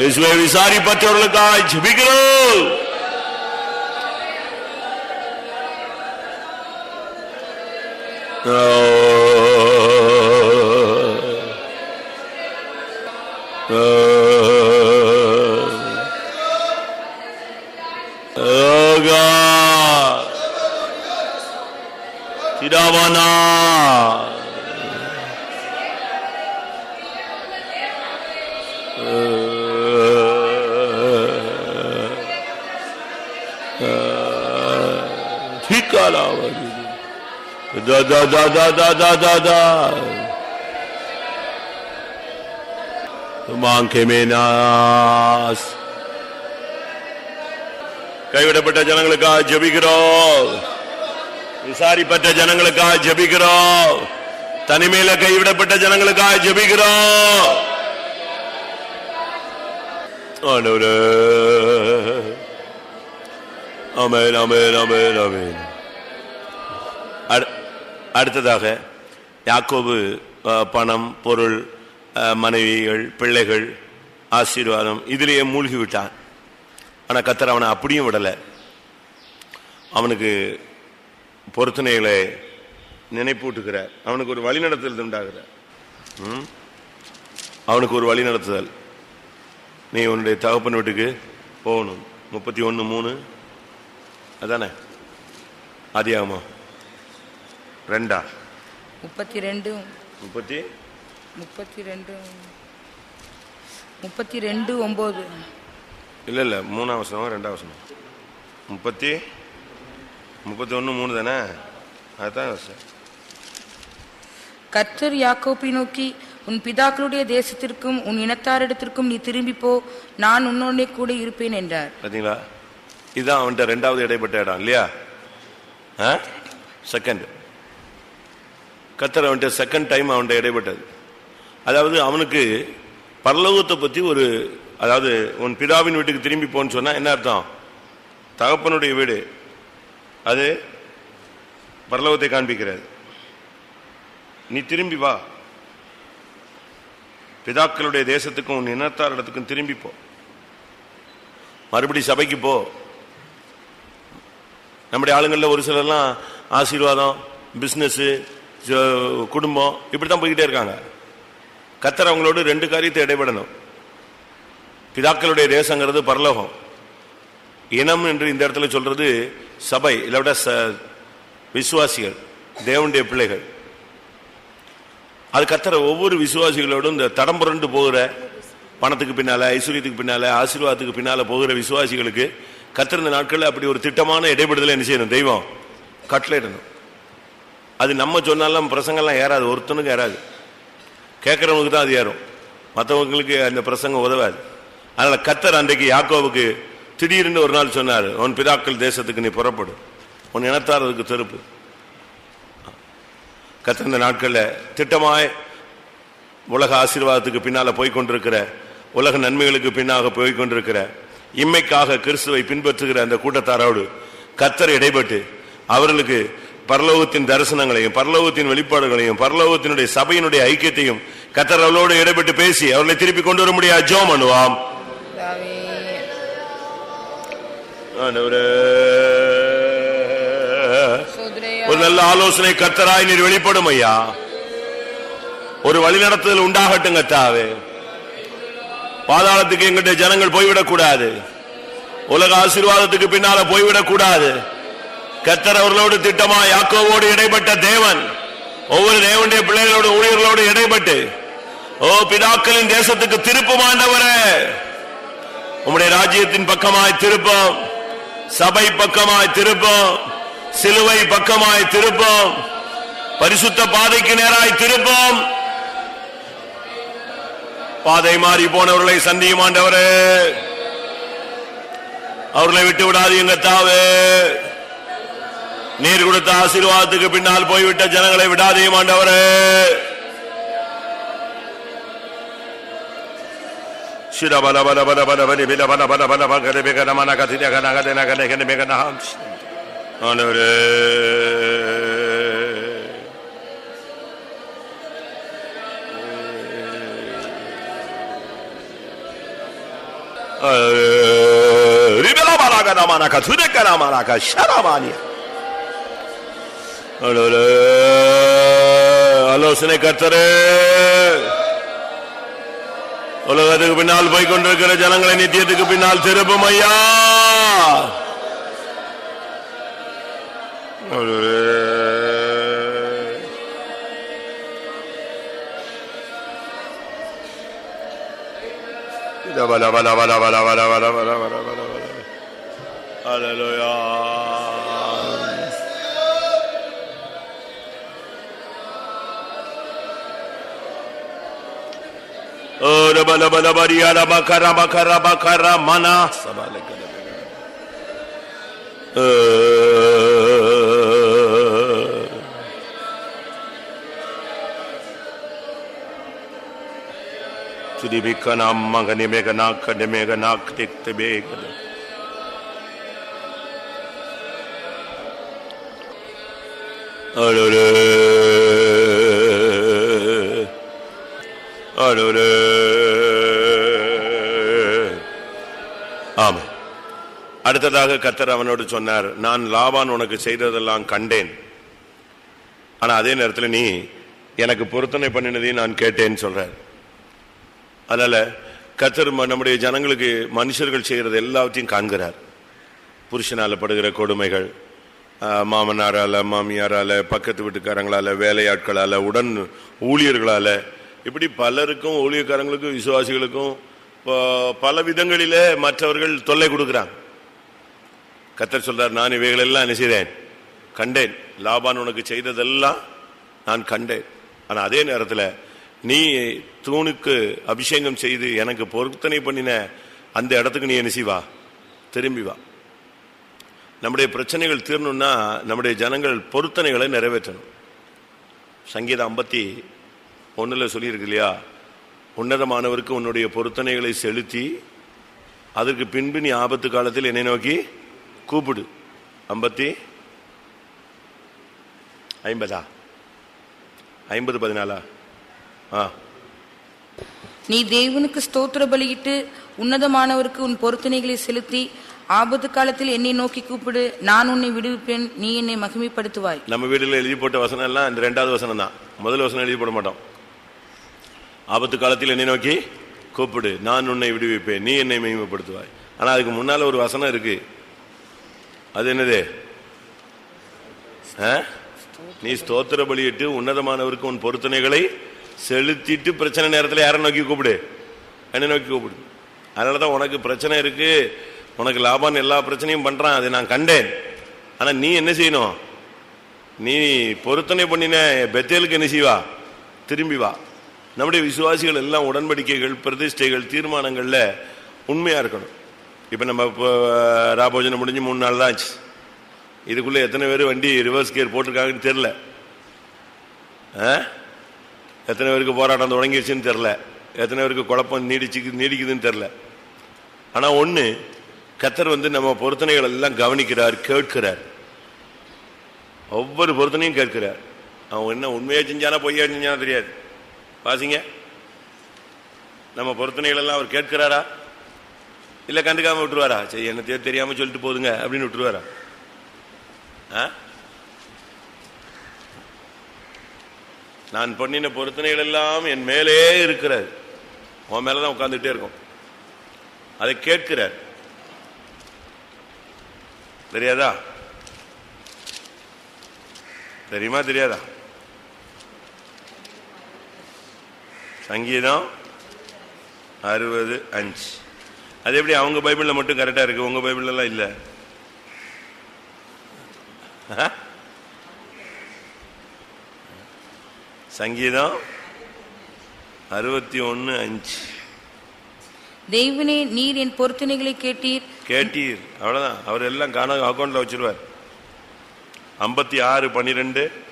యేసువే విసారిపట్టవర్లకాయ జపికరు Oh God. Tiravana. கைவிடப்பட்ட ஜனங்களுக்காக ஜெபிக்கிறோம் விசாரிப்பட்ட ஜனங்களுக்காக ஜெபிக்கிறோம் தனிமையில கைவிடப்பட்ட ஜனங்களுக்காக ஜெபிக்கிறோம் ஆண்டவரே அமேன் அமேன் அமேன் அமேன் அடுத்ததாக யாக்கோபு பணம் பொருள் மனைவிகள் பிள்ளைகள் ஆசீர்வாதம் இதிலேயே மூழ்கி விட்டான். ஆனால் கத்தர் அவனை அப்படியும் விடலை. அவனுக்கு பொருத்தனைகளை நினைப்பூட்டுக்கிறார் அவனுக்கு ஒரு வழிநடத்துதல் உண்டாகிறார். ம்? அவனுக்கு ஒரு வழிநடத்துதல் நீ உன்னுடைய தகப்பன் வீட்டுக்கு போகணும். முப்பத்தி ஒன்று மூணு. அதானே? அதிகமாக ரெண்டா? முப்பத்தி ரெண்டு முப்பத்தி? முப்பத்தி ரெண்டு முப்பத்தி ரெண்டு ஒன்பது இல்லை இல்லை மூணாம் வசனம் ரெண்டாம் வசனம். முப்பத்தி? முப்பத்தி ஒன்று மூணு தானே? அதுதான். கர்த்தர் யாக்கோப்பை நோக்கி உன் பிதாக்களுடைய தேசத்திற்கும் உன் இனத்தாரிடத்திற்கும் நீ திரும்பி போ நான் உன்னோடே கூட இருப்பேன் என்றார். பார்த்தீங்களா இதுதான் அவன்கிட்ட ரெண்டாவது இடைப்பட்ட இடம் இல்லையா? செகண்ட் கத்தர் அவன்கிட்ட செகண்ட் டைம் அவன்கிட்ட இடைப்பட்டது. அதாவது அவனுக்கு பரலோகத்தை பற்றி ஒரு அதாவது உன் பிதாவின் வீட்டுக்கு திரும்பி போன்னு சொன்னால் என்ன அர்த்தம்? தகப்பனுடைய வீடு. அது பரலோகத்தை காண்பிக்கிறது. நீ திரும்பி வா. பிதாக்களுடைய தேசத்துக்கும் உன் இனத்தார் இடத்துக்கும் திரும்பி போ. மறுபடி சபைக்கு போ. நம்முடைய ஆளுங்களில் ஒரு சிலர்லாம் ஆசீர்வாதம் பிஸ்னஸ்ஸு குடும்பம் இப்படி தான் போய்கிட்டே இருக்காங்க. கத்தர் அவங்களோடு ரெண்டு காரியத்தை இடைபடணும். பிதாக்களுடைய தேசங்கிறது பரலோகம். இனம் என்று இந்த இடத்துல சொல்றது சபை இல்லாவிட ச- விசுவாசிகள் தேவனுடைய பிள்ளைகள். அது கத்துற ஒவ்வொரு விசுவாசிகளோடும் இந்த தடம் புரண்டு போகிற பணத்துக்கு பின்னால ஐஸ்வர்யத்துக்கு பின்னால ஆசீர்வாதத்துக்கு பின்னால போகிற விசுவாசிகளுக்கு கத்திருந்த நாட்களில் அப்படி ஒரு திட்டமான இடைபெடுதலை என்ன செய்யணும்? தெய்வம் கட்டளையிடணும். அது நம்ம சொன்னாலும் பிரசங்கெல்லாம் ஏறாது ஒருத்தனுக்கு ஏறாது. கேட்குறவங்களுக்கு தான் அது ஏறும். மற்றவங்களுக்கு அந்த பிரசங்கம் உதவாது. அதனால் கத்தர் அன்றைக்கு யாக்கோவுக்கு திடீர்னு ஒரு நாள் சொன்னார் உன் பிதாக்கள் தேசத்துக்கு நீ புறப்படு. உன் இனத்தாரதுக்கு தெருப்பு. கத்தர் இந்த நாட்களில் திட்டமாய் உலக ஆசீர்வாதத்துக்கு பின்னால போய்கொண்டிருக்கிற உலக நன்மைகளுக்கு பின்னாக போய்கொண்டிருக்கிற இம்மைக்காக கிறிஸ்துவை பின்பற்றுகிற அந்த கூட்டத்தாரோடு கத்தர் இடைப்பட்டு அவர்களுக்கு பரலோகத்தின் தரிசனங்களையும் பரலோகத்தின் வெளிப்பாடுகளையும் பரலோகத்தினுடைய சபையினுடைய ஐக்கியத்தையும் கத்தர் அவளோடு இடப்பட்டு பேசி அவர்களை திருப்பி கொண்டு வர முடியாது ஜோம் பண்ணுவாம். ஒரு நல்ல ஆலோசனை கத்தராய் நீர் வெளிப்படும் ஐயா. ஒரு வழிநடத்துதல் உண்டாகட்டும் கத்தாவே. பாதாளத்துக்கு எங்கிட்ட ஜனங்கள் போய்விடக் கூடாது உலக ஆசீர்வாதத்துக்கு பின்னால போய்விடக் கூடாது கத்தர் அவர்களோடு திட்டமா யாக்கோவோடு இடைப்பட்ட தேவன். ஒவ்வொரு தேவனுடைய பிள்ளைகளோடு ஊழியர்களோடு இடைப்பட்டு ஓ பிதாக்களின் தேசத்துக்கு திருப்பும் ஆண்டவரே. உம்முடைய ராஜ்யத்தின் பக்கமாய் திருப்பம். சபை பக்கமாய் திருப்பம். சிலுவை பக்கமாய் திருப்பம். பரிசுத்த பாதைக்கு நேராய் திருப்பம். பாதை மாறி போனவர்களை சந்தியும் ஆண்டவரே. அவர்களை விட்டு விடாது எங்க தாவே. நீர் கொடுத்த ஆசீர்வாதத்துக்கு பின்னால் போய்விட்ட ஜனங்களை விடாதையும் ஆண்டவரே. ஆண்டவரே. ரிபலமாலாக நாமானாக்கா துதக்கராமானாக்கா ஷராமானியா ஆலோசனை கர்த்தரே உலகத்துக்கு பின்னால் போய் கொண்டிருக்கிற ஜனங்களை நித்தியத்துக்கு பின்னால் திருப்பும் ஐயா வர வர வர வர வர வர வர வர வர வர Hallelujah. துதிபிக்கனாம் மகனி மேகனா கண்டு மேகனா கிடைத்து மேகன அழலே அழுரு ஆமாம் ஆமா அடுத்ததாக கத்தர் அவனோடு சொன்னார் நான் லாபான் உனக்கு செய்ததெல்லாம் கண்டேன். ஆனா அதே நேரத்தில் நீ எனக்கு பொருத்தனை பண்ணினதையும் நான் கேட்டேன்னு சொல்கிறார் அதனால கத்தர் ம- நம்முடைய ஜனங்களுக்கு மனுஷர்கள் செய்கிறது எல்லாத்தையும் காண்கிறார். புருஷனால படுகிற கொடுமைகள் மாமனாரால மாமியாரால பக்கத்து வீட்டுக்காரங்களால வேலையாட்களால உடன் ஊழியர்களால இப்படி பலருக்கும் ஊழியக்காரங்களுக்கும் விசுவாசிகளுக்கும் பல விதங்களிலே மற்றவர்கள் தொல்லை கொடுக்கிறாங்க. கத்தர் சொல்றார் நான் இவைகளெல்லாம் நினைச்சேன் கண்டேன். லாபான் உனக்கு செய்ததெல்லாம் நான் கண்டேன். ஆனால் அதே நேரத்தில் நீ தூணுக்கு அபிஷேகம் செய்து எனக்கு பொருத்தனை பண்ணின அந்த இடத்துக்கு நீ என்ன வா திரும்பி வா. நம்முடைய பிரச்சனைகள் தீரணும்னா நம்முடைய ஜனங்கள் பொருத்தனைகளை நிறைவேற்றணும். சங்கீதம் ஐம்பத்தி ஒண்ணுல சொல்லியிருக்கு இல்லையா உன்னதமானவருக்கு உன்னுடைய பொருத்தனைகளை செலுத்தி அதற்கு பின்பு நீ ஆபத்து காலத்தில் என்னை நோக்கி கூப்பிடு. ஐம்பத்தி ஐம்பதா? ஐம்பது பதினாலா? ஆ. நீ தேவனுக்கு ஸ்தோத்திர பலியிட்டு உன்னதமானவருக்கு உன் பொருத்தனைகளை செலுத்தி ஆபத்து காலத்தில் என்னை நோக்கி கூப்பிடு. நான் உன்னை விடுவிப்பேன். நீ என்னை மகிமைப்படுத்துவாய். நம்ம வீட்டில் எழுதி போட்ட வசனம் எல்லாம் இந்த ரெண்டாவது வசனம் தான் முதல் வசனம் எழுதி போட மாட்டோம். ஆபத்து காலத்தில் என்னை நோக்கி கூப்பிடு நான் உன்னை விடுவிப்பேன் நீ என்னை மகிமைப்படுத்துவாய். ஆனால் அதுக்கு முன்னால் ஒரு வசனம் இருக்கு. அது என்னது? ஆ? நீ ஸ்தோத்திர பலியிட்டு உன்னதமானவருக்கு உன் பொருத்தனைகளை செலுத்திட்டு பிரச்சனை நேரத்தில் யாரை நோக்கி கூப்பிடு? என்னை நோக்கி கூப்பிடு. அதனால தான் உனக்கு பிரச்சனை இருக்கு. உனக்கு லாபம் எல்லா பிரச்சனையும் பண்ணுறான் அதை நான் கண்டேன். ஆனால் நீ என்ன செய்யணும்? நீ பொருத்தனை பண்ணின பெத்தேலுக்கு என்ன செய்வா? திரும்பி வா. நம்முடைய விசுவாசிகள் எல்லாம் உடன்படிக்கைகள் பிரதிஷ்டைகள் தீர்மானங்கள்ல உண்மையா இருக்கணும். இப்போ நம்ம இப்போ ராபோஜனை முடிஞ்சு மூணு நாள் தான் ஆச்சு. இதுக்குள்ள எத்தனை பேர் வண்டி ரிவர்ஸ் கியர் போட்டிருக்காங்கன்னு தெரியல. ஆ? எத்தனை பேருக்கு போராட்டம் தொடங்கிடுச்சுன்னு தெரியல. எத்தனை பேருக்கு குழப்பம் நீடிச்சு நீடிக்குதுன்னு தெரில ஆனால் ஒன்று கத்தர் வந்து நம்ம பொருத்தனைகள் எல்லாம் கவனிக்கிறார் கேட்கிறார். ஒவ்வொரு பொருத்தனையும் கேட்கிறார். அவன் என்ன உண்மையாக செஞ்சானா பொய்யா செஞ்சானா தெரியாது. வாசிங்க. நம்ம பொருத்தனைகளெல்லாம் அவர் கேட்கிறாரா? இல்லை கண்டுக்காமல் விட்டுருவாரா? சரி என்ன தெரியாமல் சொல்லிட்டு போதுங்க அப்படின்னு விட்டுருவாரா? ஆ? நான் பண்ணின பொருத்தனைகள் எல்லாம் என் மேலே இருக்கிறார் உன் மேலதான் உட்காந்துக்கிட்டே இருக்கும். அதை கேட்கிறார். தெரியாதா? தெரியுமா தெரியாதா? சங்கீதம் அறுபது அஞ்சு. அது எப்படி அவங்க பைபிள்ல மட்டும் கரெக்டா இருக்கு? உங்க பைபிள்ல எல்லாம் இல்ல? சங்கீதம் அறுபத்தி ஒன்னு அஞ்சு. தெய்வனே நீர் என் பொருத்தனைகளை கேட்டீர். கேட்டீர். அவ்வளவுதான். அவர் எல்லாம் காண அக்கௌண்ட்ல வச்சிருவார். ஐம்பத்தி ஆறு பன்னிரெண்டு.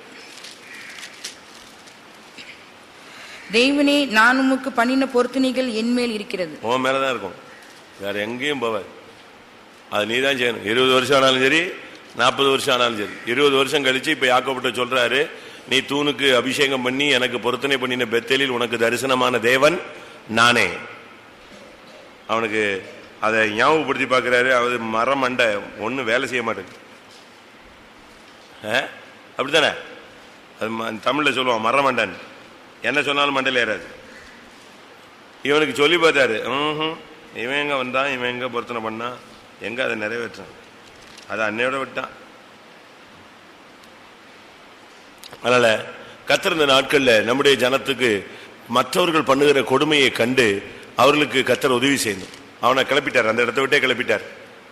தெய்வனே நான் உமக்கு பண்ணின பொருத்தனைகள் என் மேல் இருக்கிறது. உன் மேலதான் இருக்கும். வேற எங்கேயும் போவார் அது நீ தான் செய்யணும். இருபது வருஷம் ஆனாலும் சரி நாற்பது வருஷம் ஆனாலும் சரி. இருபது வருஷம் கழிச்சு இப்ப யாக்கப்பட்ட சொல்றாரு நீ தூணுக்கு அபிஷேகம் பண்ணி எனக்கு பொருத்தனை பண்ணின பெத்தேலில் உனக்கு தரிசனமான தேவன் நானே. அவனுக்கு அதை ஞாபகப்படுத்தி பார்க்குறாரு. அது மரம் மண்டை. ஒன்றும் வேலை செய்ய மாட்டேங்குது. ஆ? அப்படித்தானே? அது ம- தமிழ்ல சொல்லுவான் மரமண்டன் என்ன சொன்னாலும் மண்டையில் ஏறாது. இவனுக்கு சொல்லி பார்த்தாரு ம்ஹும். இவன் எங்க வந்தான் இவன் எங்க பொருத்தனை பண்ணான் எங்க அதை நிறைவேற்றான் அதை அன்னையோட விட்டான். அதனால கத்திருந்த நாட்கள்ல நம்முடைய ஜனத்துக்கு மற்றவர்கள் பண்ணுகிற கொடுமையை கண்டு அவர்களுக்கு கத்தர் உதவி செய்யணும். அவனை கிளப்பிட்டார் அந்த இடத்த விட்டே கிளப்பிட்டார்.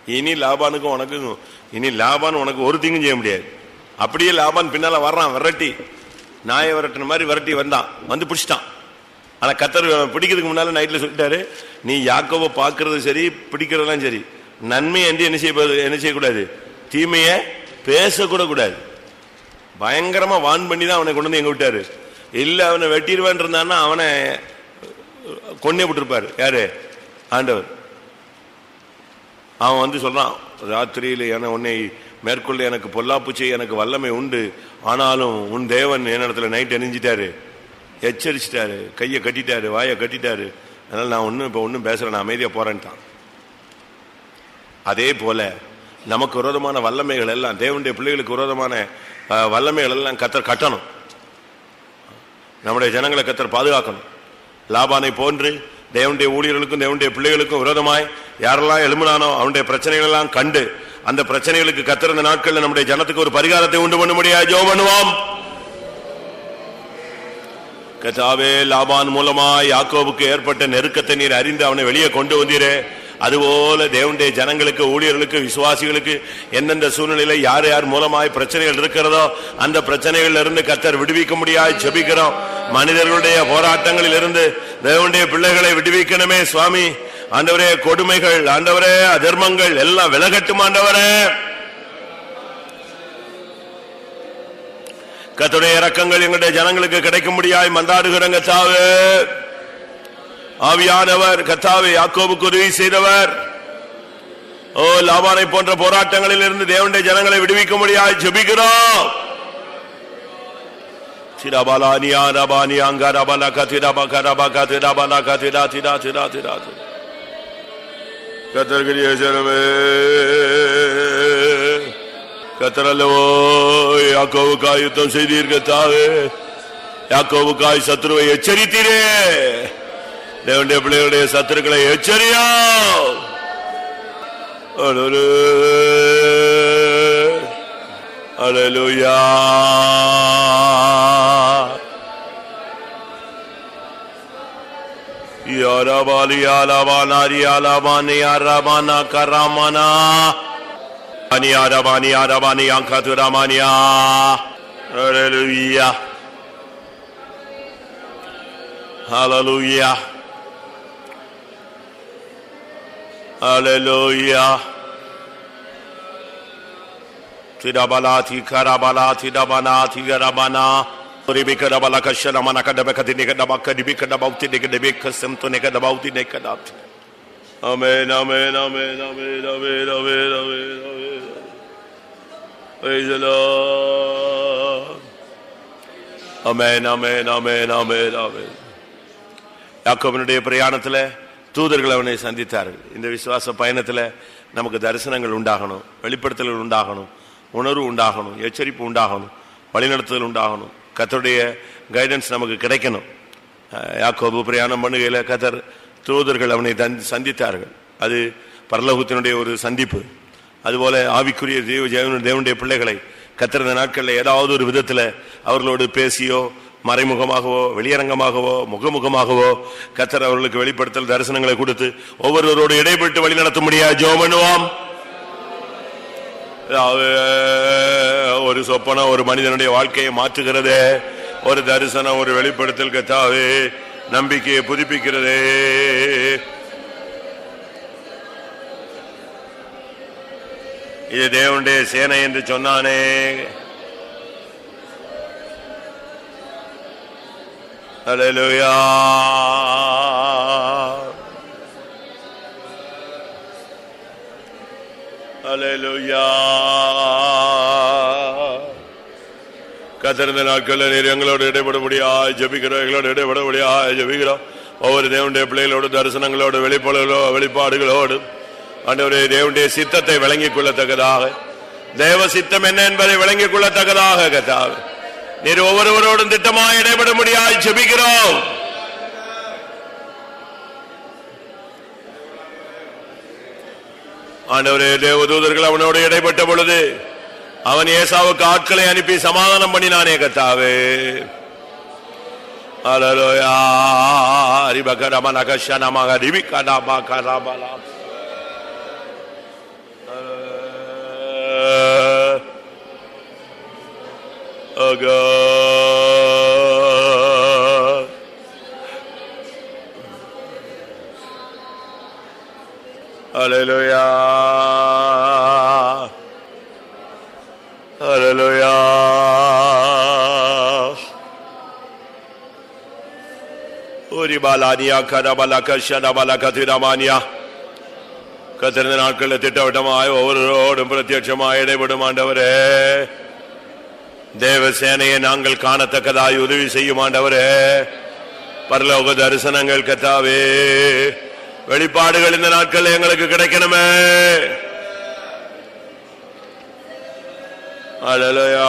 இனி லாபானுக்கும் உனக்கும் இனி லாபான் உனக்கு ஒரு தீங்கும் செய்ய முடியாது. அப்படியே லாபான் பின்னால வர்றான் விரட்டி. நாயை விரட்டின மாதிரி விரட்டி வந்தான். வந்து பிடிச்சிட்டான். ஆனால் கத்தர் பிடிக்கிறதுக்கு முன்னால நைட்ல சொல்லிட்டாரு நீ யாக்கோவை பார்க்கறது சரி பிடிக்கிறதெல்லாம் சரி. நன்மை என்று என்ன செய்ய என்ன செய்யக்கூடாது? தீமையை பேசக்கூட கூடாது பயங்கரமாக வான் பண்ணி தான் அவனை கொண்டு வந்து எங்க விட்டாரு. இல்லை அவனை வெட்டிடுவான் இருந்தான்னா அவனை கொன்னே விட்டுருப்பாரு. யாரு? ஆண்டவர். அவன் வந்து சொல்றான் ராத்திரியில் என உன்னை மேற்கொள்ள எனக்கு பொல்லாப்பு செய்ய எனக்கு வல்லமை உண்டு. ஆனாலும் உன் தேவன் என்னிடத்துல நைட் எணிஞ்சிட்டாரு எச்சரிச்சிட்டாரு கையை கட்டிட்டாரு வாயை கட்டிட்டாரு. அதனால நான் ஒன்றும் இப்போ ஒன்றும் பேசுகிறேன் நான் அமைதியாக போறேன்ட்டான். அதே போல நமக்கு விரோதமான வல்லமைகள் எல்லாம் தேவனுடைய பிள்ளைகளுக்கு விரோதமான வல்லமைகள் எல்லாம் கத்தர் கட்டணும். நம்முடைய ஜனங்களை கத்தர் பாதுகாக்கணும். லாபானை போன்று தேவனுடைய ஊழியர்களுக்கும் தேவனுடைய பிள்ளைகளுக்கும் விரோதமாய் யாரெல்லாம் எழும்பினானோ அவனுடைய பிரச்சனைகள் எல்லாம் கண்டு அந்த பிரச்சனைகளுக்கு கத்திருந்த நாட்கள் நம்முடைய ஜனத்துக்கு ஒரு பரிகாரத்தை உண்டு பண்ண முடியாது ஜோ பண்ணுவோம். கத்தாவே லாபான் மூலமாய் யாக்கோவுக்கு ஏற்பட்ட நெருக்கத்தை நீர் அறிந்து அவனை வெளியே கொண்டு வந்தீரே. அதுபோல தேவனுடைய ஜனங்களுக்கு ஊழியர்களுக்கு விசுவாசிகளுக்கு எந்தெந்த சூழ்நிலையில யார் யார் மூலமாய் பிரச்சனைகள் இருக்கிறதோ அந்த பிரச்சனைகள்ல இருந்து கத்தர் விடுவிக்க முடியாது ஜெபிக்கிறோம். மனிதர்களுடைய போராட்டங்களில் இருந்து தேவனுடைய பிள்ளைகளை விடுவிக்கணுமே சுவாமி. ஆண்டவரே கொடுமைகள் ஆண்டவரே அதர்மங்கள் எல்லாம் விலகட்டும் ஆண்டவரே. கத்துடைய இறக்கங்கள் எங்களுடைய ஜனங்களுக்கு கிடைக்க முடியாய் மந்தாடுகிறங்க சாவு ஆவியானவர் கத்தாவை யாக்கோபுக்கு உதவி செய்தவர். ஓ லாபானை போன்ற போராட்டங்களில் இருந்து தேவனுடைய ஜனங்களை விடுவிக்க முடியாய் ஜெபிக்கிறோம். திரபாலானியா ரபானியாங்க ரபல கதிரப கரப கதிரபல கதிரா திரா திரா திரா திரா கத்தர்கிரிய ஜனமே கத்தரல்லவோ யாக்கோவுக்காய் யுத்தம் செய்தீர்கள் தாவே யாக்கோவுக்காய் சத்ருவை எச்சரித்தீரே. தேவனுடைய பிள்ளைகளுடைய சத்துருக்களை எச்சரியா அலலுயா யாரபாலி யாலபானாரி யாலபானி யாரபானா கராமனா Ani arabani arabani yankatu ramania. Hallelujah. Hallelujah. हालेलुया Tidabalathi karabalathi dabanathi garabana ribika dabala kashana manaka dabaka dinika dabaka dibika dabauti nika dibika semto nika dabauti nika dabti Amen amen amen amen amen amen amen amen Praise the Lord Amen amen amen amen amen യാക്കോബിനുടെ പ്രയാണത്തിലെ தூதர்கள் அவனை சந்தித்தார்கள். இந்த விசுவாச பயணத்தில் நமக்கு தரிசனங்கள் உண்டாகணும் வெளிப்படுத்தல்கள் உண்டாகணும் உணர்வு உண்டாகணும் எச்சரிப்பு உண்டாகணும் வழிநடத்துதல் உண்டாகணும். கத்தருடைய கைடன்ஸ் நமக்கு கிடைக்கணும். யாக்கோபு பிரயாணம் பண்ணுகையில் கத்தர் தூதர்கள் அவனை சந்தித்தார்கள். அது பரலோகத்தினுடைய ஒரு சந்திப்பு. அதுபோல ஆவிக்குரிய தேவ தேவனுடைய பிள்ளைகளை கத்திரந்த நாட்களில் ஏதாவது ஒரு விதத்தில் அவர்களோடு பேசியோ மறைமுகமாகவோ வெளியரங்கமாகவோ முகமுகமாகவோ கத்தர் அவர்களுக்கு வெளிப்படுத்தல் தரிசனங்களை கொடுத்து ஒவ்வொருவரோடு இடைப்பட்டு வழி நடத்த முடியாது ஜோ ஒரு சொப்பனம் ஒரு மனிதனுடைய வாழ்க்கையை மாற்றுகிறதே. ஒரு தரிசனம் ஒரு வெளிப்படுத்தல் கத்தாவே நம்பிக்கையை புதுப்பிக்கிறதே. இது தேவனுடைய சேனை என்று சொன்னானே. Hallelujah. Hallelujah. கத்திருந்த நாட்களில் நீர் எங்களோடு இடைபட முடியா ஜபிக்கிறோம் எங்களோடு இடைபட முடியா ஜபிக்கிறோம் ஒவ்வொரு தேவனுடைய பிள்ளைகளோடு தரிசனங்களோடு வெளிப்பாடுகளோ வெளிப்பாடுகளோடு ஆண்டவரே தேவனுடைய சித்தத்தை விளங்கிக் கொள்ளத்தக்கதாக தேவ சித்தம் என்ன என்பதை விளங்கிக் கொள்ளத்தக்கதாக கத்தாவே நீர் ஒவ்வொருவரோடும் திட்டமாக இடைபெற முடியாது செபிக்கிறோம் ஆண்டவரே தேவதூதர்கள் அவனோடு இடைப்பட்ட பொழுது அவன் ஏசாவுக்கு ஆட்களை அனுப்பி சமாதானம் பண்ணினானே கத்தாவே அலலோயா ஹரிபகரமன கஷனமக ரிபிகடபா கரபலா Oh God. Hallelujah. Hallelujah. Uribalania Kadabalaka Shadabalaka Tiramania. கதிரமானியா கத்திருந்த நாட்களில் திட்டவட்டமாய் ஒவ்வொருவரோடும் பிரத்யட்சமாய் இடைபடும் ஆண்டவரே தேவ சேனையை நாங்கள் காணத்தக்கதாய் உதவி செய்யுமாண்டவரே பரலோக தரிசனங்கள் கத்தாவே வெளிப்பாடுகள் இந்த நாட்கள் எங்களுக்கு கிடைக்கணுமே. அழலையா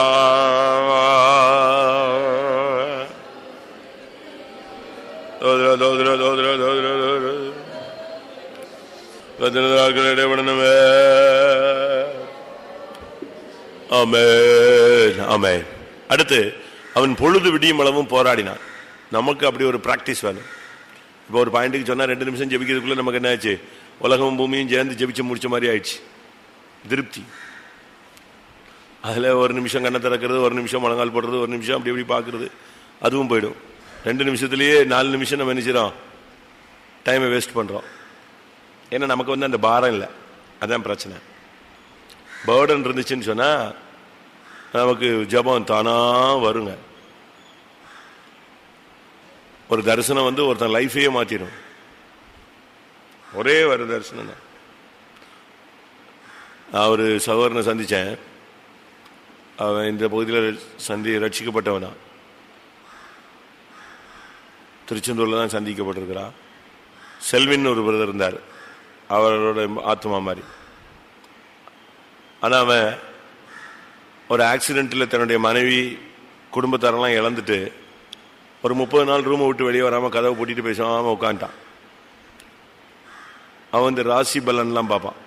தோதுரோ தோதுரோ தோதுரோ தோதுரோ தோதுர. பத்திர இடைபடணுமே ஆமென் ஆமென் அடுத்து அவன் பொழுது விடியும் அளவும் போராடினான். நமக்கு அப்படி ஒரு பிராக்டிஸ் வேணும். இப்போ ஒரு பாயிண்ட்டுக்கு சொன்னால் ரெண்டு நிமிஷம் ஜெபிக்கிறதுக்குள்ள நமக்கு என்ன ஆச்சு உலகம் பூமியும் சேர்ந்து ஜெபிச்சு முடிச்ச மாதிரி ஆயிடுச்சு. திருப்தி. அதில் ஒரு நிமிஷம் கண்ணை திறக்கிறது ஒரு நிமிஷம் முழங்கால் போடுறது ஒரு நிமிஷம் அப்படி இப்படி பார்க்கறது அதுவும் போயிடும். ரெண்டு நிமிஷத்துலேயே நாலு நிமிஷம் நம்ம நினைச்சிடும் டைமை வேஸ்ட் பண்ணுறோம் ஏன்னா நமக்கு வந்து அந்த பாரம் இல்லை. அதான் பிரச்சனை. பேர்டன் இருந்துச்சுன்னு சொன்னால் நமக்கு ஜபம் தானாக வருங்க. ஒரு தரிசனம் வந்து ஒருத்தன் லைஃபையே மாற்றிடும் ஒரே ஒரு தரிசனம் தான். நான் ஒரு சகோதரனை சந்தித்தேன் அவன் இந்த பகுதியில் சந்தி ரட்சிக்கப்பட்டவனா திருச்செந்தூரில் தான் சந்திக்கப்பட்டிருக்கிறான். செல்வின் ஒரு பிரதர் இருந்தார். அவரோட ஆத்மா மாதிரி. ஆனால் அவன் ஒரு ஆக்சிடென்ட்டில் தன்னுடைய மனைவி குடும்பத்தாரெல்லாம் இழந்துட்டு ஒரு முப்பது நாள் ரூமை விட்டு வெளியே வராமல் கதவை பூட்டிட்டு பேசாமல் உட்காந்துட்டான் அவன் இந்த ராசி பலன்லாம் பார்ப்பான்.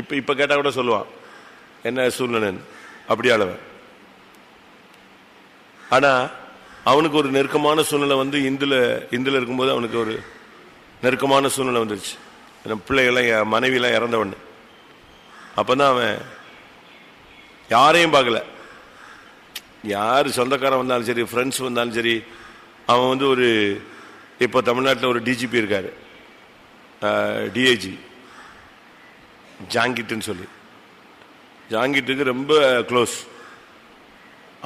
இப்போ இப்போ கேட்டால் கூட சொல்லுவான் என்ன சூழ்நிலைன்னு? அப்படி அளவன் ஆனால் அவனுக்கு ஒரு நெருக்கமான சூழ்நிலை வந்து இந்துல இந்துல இருக்கும்போது அவனுக்கு ஒரு நெருக்கமான சூழ்நிலை வந்துருச்சு. என் பிள்ளைகள்லாம் மனைவியெல்லாம் இறந்தவன்னு அப்போ தான் அவன் யாரையும் பார்க்கல. யார் சொந்தக்காரன் வந்தாலும் சரி ஃப்ரெண்ட்ஸ் வந்தாலும் சரி அவன் வந்து ஒரு இப்போ தமிழ்நாட்டில் ஒரு டிஜிபி இருக்கார். டிஐஜி ஜாங்கிட்டுன்னு சொல்லி. ஜாங்கிட்டுக்கு ரொம்ப க்ளோஸ்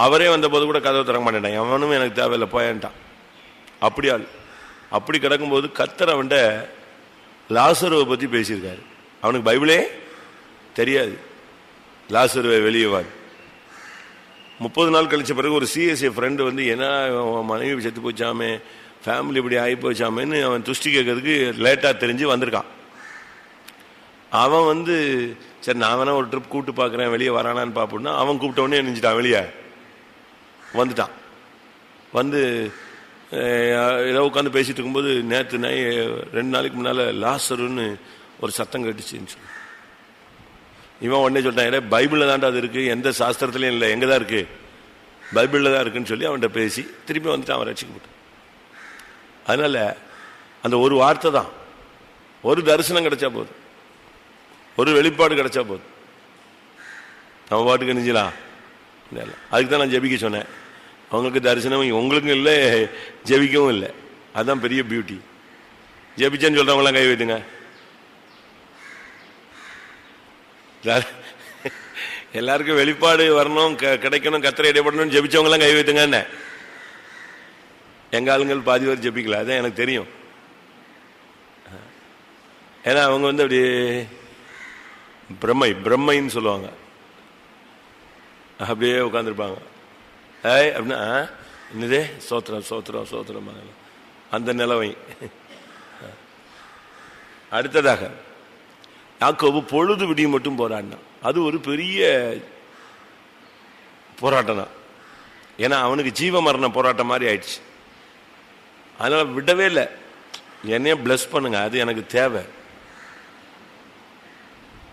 அவரே வந்தபோது கூட கதவை திறக்க மாட்டேன்ட்டான் எவனும் எனக்கு தேவையில்லை போயன்ட்டான். அப்படி ஆள். அப்படி கிடக்கும்போது கத்தர் அவன்கிட்ட லாசருவை பற்றி பேசியிருக்காரு. அவனுக்கு பைபிளே தெரியாது. லாசருவை வெளியே வாரு முப்பது நாள் கழிச்ச பிறகு ஒரு சிஎஸ்ஏ ஃப்ரெண்டு வந்து என்ன அவன் மனைவி செத்து போச்சாமே ஃபேமிலி இப்படி ஆகி போச்சாமேன்னு அவன் துஷ்டி கேட்கறதுக்கு லேட்டாக தெரிஞ்சு வந்திருக்கான். அவன் வந்து சரி நான் வேணா ஒரு ட்ரிப் கூப்பிட்டு பார்க்குறேன் வெளியே வரானான்னு பார்ப்போம்னா அவன் கூப்பிட்டவனே நினைச்சிட்டான் வெளியே. வந்துட்டான். வந்து ஏதோ உட்காந்து பேசிட்டு இருக்கும்போது நேற்று நை ரெண்டு நாளைக்கு முன்னால் லாசருன்னு ஒரு சத்தம் கட்டுச்சுன்னு சொல்லி. இவன் உடனே சொல்லிட்டான் "ஏடா, பைபிளில் தான்டா அது இருக்குது எந்த சாஸ்திரத்துலையும் இல்லை. எங்கே தான் இருக்குது பைபிளில் தான் இருக்குன்னு சொல்லி அவன்கிட்ட பேசி திருப்பி வந்துட்டு அவன் ரசிக்கப்பட்டான் அதனால் அந்த ஒரு வார்த்தை தான். ஒரு தரிசனம் கிடைச்சா போதும். ஒரு வெளிப்பாடு கிடைச்சா போதும். நம்ம பாட்டுக்கு நினைஞ்சலாம் அதுக்கு தான் நான் ஜெபிக்க சொன்னேன். அவங்களுக்கு தரிசனம் உங்களுக்கும் இல்லை ஜெபிக்கவும் இல்லை. அதுதான் பெரிய பியூட்டி ஜெபிச்சேன்னு சொல்கிறவங்களாம் கை வைத்துங்க எல்லாரும் எல்லாருக்கும் வெளிப்பாடு வரணும் க- கிடைக்கணும் கத்திர இடைப்படணும் ஜெபிச்சவங்களாம் கை வைத்துங்க எங்க ஆளுங்கள் பாதி பேர் ஜபிக்கல அதான் எனக்கு தெரியும் ஏன்னா அவங்க வந்து அப்படி பிரம்மை பிரம்மைன்னு சொல்லுவாங்க அப்படியே உட்காந்துருப்பாங்க ஏய் அப்படின்னா ஆ, என்னதே சோத்திரம் சோத்திரம் சோத்திரம் அந்த நிலவை அடுத்ததாக யாக்கோபு பொழுது விடியும் மட்டும் போராடினான். அது ஒரு பெரிய போராட்டம் தான் ஏன்னா அவனுக்கு ஜீவ மரண போராட்டம் மாதிரி ஆயிடுச்சு. அதனால விடவே இல்லை. என்னைய பிளஸ் பண்ணுங்க அது எனக்கு தேவை.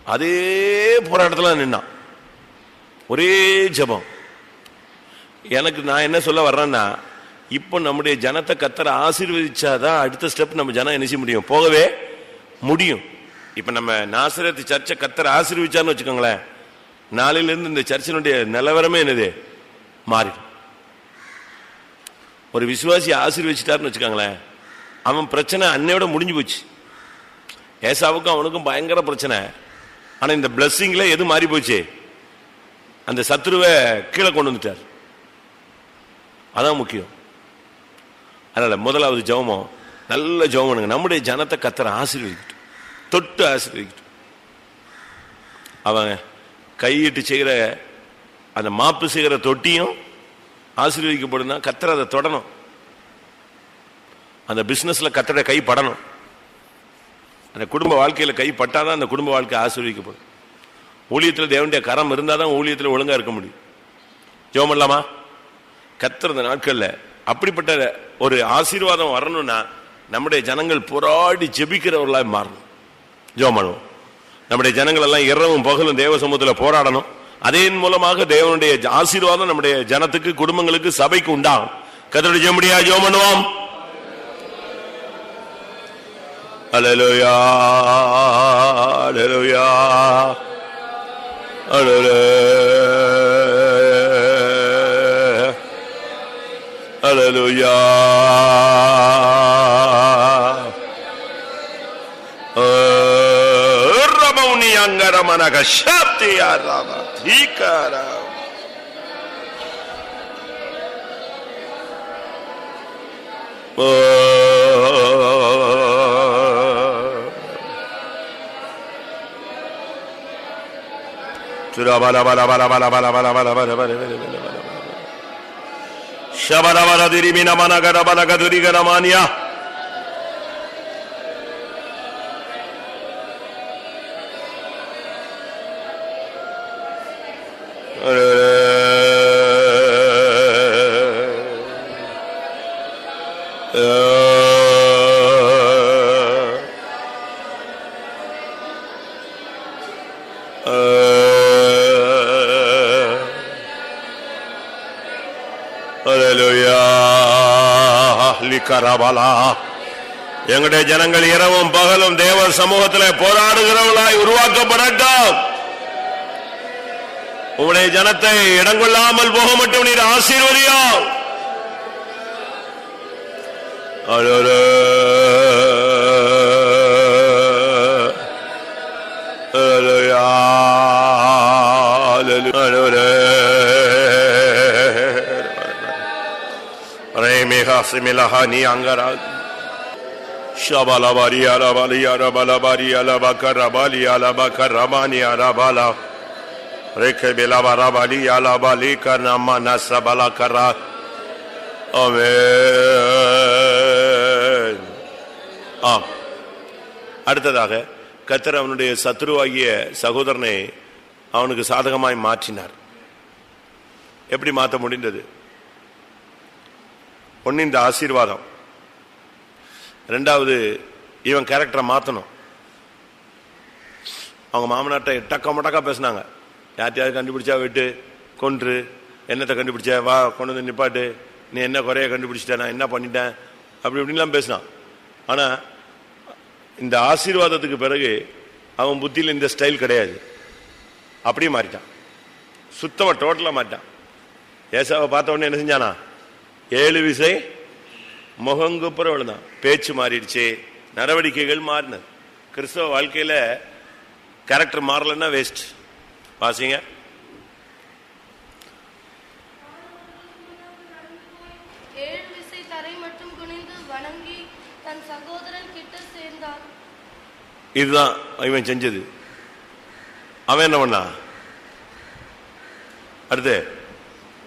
அதே போராட்டத்தில் நின்னான். ஒரே ஜெபம். எனக்கு நான் என்ன சொல்ல வர்றேன்னா இப்போ நம்முடைய ஜனத்தை கத்தரை ஆசீர்வதிச்சாதான் அடுத்த ஸ்டெப் நம்ம ஜனம் என்ன செய்ய முடியும்? போகவே முடியும். இப்ப நம்ம நாசரத்து சர்ச்சை கத்தரை ஆசீர்வதிச்சான்னு வச்சுக்கோங்களேன். நாளையில இருந்து இந்த சர்ச்சினுடைய நிலவரமே என்னது? மாறி ஒரு விசுவாசி ஆசீர்வதிச்சிட்டாருன்னு வச்சுக்கோங்களேன். அவன் பிரச்சனை அன்னையோட முடிஞ்சு போச்சு. ஏசாவுக்கும் அவனுக்கும் பயங்கர பிரச்சனை. ஆனா இந்த பிளஸ்ஸிங்கில் எது மாறி போச்சு? அந்த சத்ருவை கீழே கொண்டு வந்துட்டார். அதான் முக்கியம். அதனால் முதலாவது ஜவமோ நல்ல ஜவம் பண்ணுங்க. நம்முடைய ஜனத்தை கத்தரை ஆசீர்வதிக்கட்டும். தொட்டு ஆசீர்வதிக்கிட்டு அவன் கையிட்டு செய்கிற அந்த மாப்பு செய்கிற தொட்டியும் ஆசீர்வதிக்கப்படும்னா கத்தரை அதை தொடணும். அந்த பிஸ்னஸில் கத்தரை கை படணும். அந்த குடும்ப வாழ்க்கையில் கை பட்டாதான் அந்த குடும்ப வாழ்க்கை ஆசீர்வதிக்கப்படும். ஊழியத்தில் தேவனுடைய கரம் இருந்தால் தான் ஊழியத்தில் ஒழுங்கா இருக்க முடியும். ஜோம் இல்லாமா கத்துற இந்த அப்படிப்பட்ட ஒரு ஆசீர்வாதம் வரணும்னா நம்முடைய ஜனங்கள் போராடி ஜெபிக்கிறவர்களாக மாறணும். ஜோம் பண்ணுவோம் நம்முடைய ஜனங்கள் எல்லாம் இரவும் பகலும் தேவ சமூகத்தில் போராடணும். அதன் மூலமாக தேவனுடைய ஆசீர்வாதம் நம்முடைய ஜனத்துக்கு குடும்பங்களுக்கு சபைக்கு உண்டாகும். கத்தோட ஜெபடியா ஜோம் பண்ணுவோம் அலலுயா அலலுயா hallelujah, hallelujah. रमाना का शब्द यार रामा ठीक राम चुरा बाला बाला बाला बाला बाला बाला बाला बाला बाला बाला बाला शबाला बाला दिरी मीना माना गरा बाला गधुरी गरा मानिया லிக்கரபலா எங்களுடைய ஜனங்கள் இரவும் பகலும் தேவ சமூகத்தில் போராடுகிறவர்களாய் உருவாக்கப்படட்டும். உங்களுடைய ஜனத்தை இடங்கொள்ளாமல் போக மட்டும் நீர் ஆசீர்வதியோ Remiha similaha ni angara. Shabalabari alabali arabalabari alabakarabali alabakaramani arabala. Reke belabarabali alabali kanamana sabalakara. Amen. ஆம் அடுத்ததாக கத்தர் அவனுடைய சத்ருவாகிய சகோதரனை அவனுக்கு சாதகமாய் மாற்றினார் எப்படி மாற்ற முடிந்தது ஒன்று இந்த ஆசீர்வாதம். ரெண்டாவது இவன் கேரக்டரை மாற்றணும் அவங்க மாமனாட்ட டக்கா மட்டக்கா பேசினாங்க. யார்த்தையாவது கண்டுபிடிச்சா விட்டு கொன்று என்னத்தை கண்டுபிடிச்ச வா கொண்டு வந்து நிப்பாட்டு நீ என்ன குறைய கண்டுபிடிச்சிட்ட நான் என்ன பண்ணிட்டேன் அப்படி இப்படின்லாம் பேசினான். ஆனா இந்த ஆசீர்வாதத்துக்கு பிறகு அவன் புத்தியில் இந்த ஸ்டைல் கிடையாது. அப்படியே மாறிட்டான். சுத்தமாக டோட்டலாக மாட்டான் ஏசாவை பார்த்த உடனே என்ன செஞ்சானா? ஏழு விசை முகங்குப்புற விழுந்தான் பேச்சு மாறிடுச்சு நடவடிக்கைகள் மாறினது. கிறிஸ்தவ வாழ்க்கையில கேரக்டர் மாறலன்னா வேஸ்ட் வாசிங்க. இதுதான் இவன் செஞ்சது. அவன் என்ன பண்ணா அடுத்து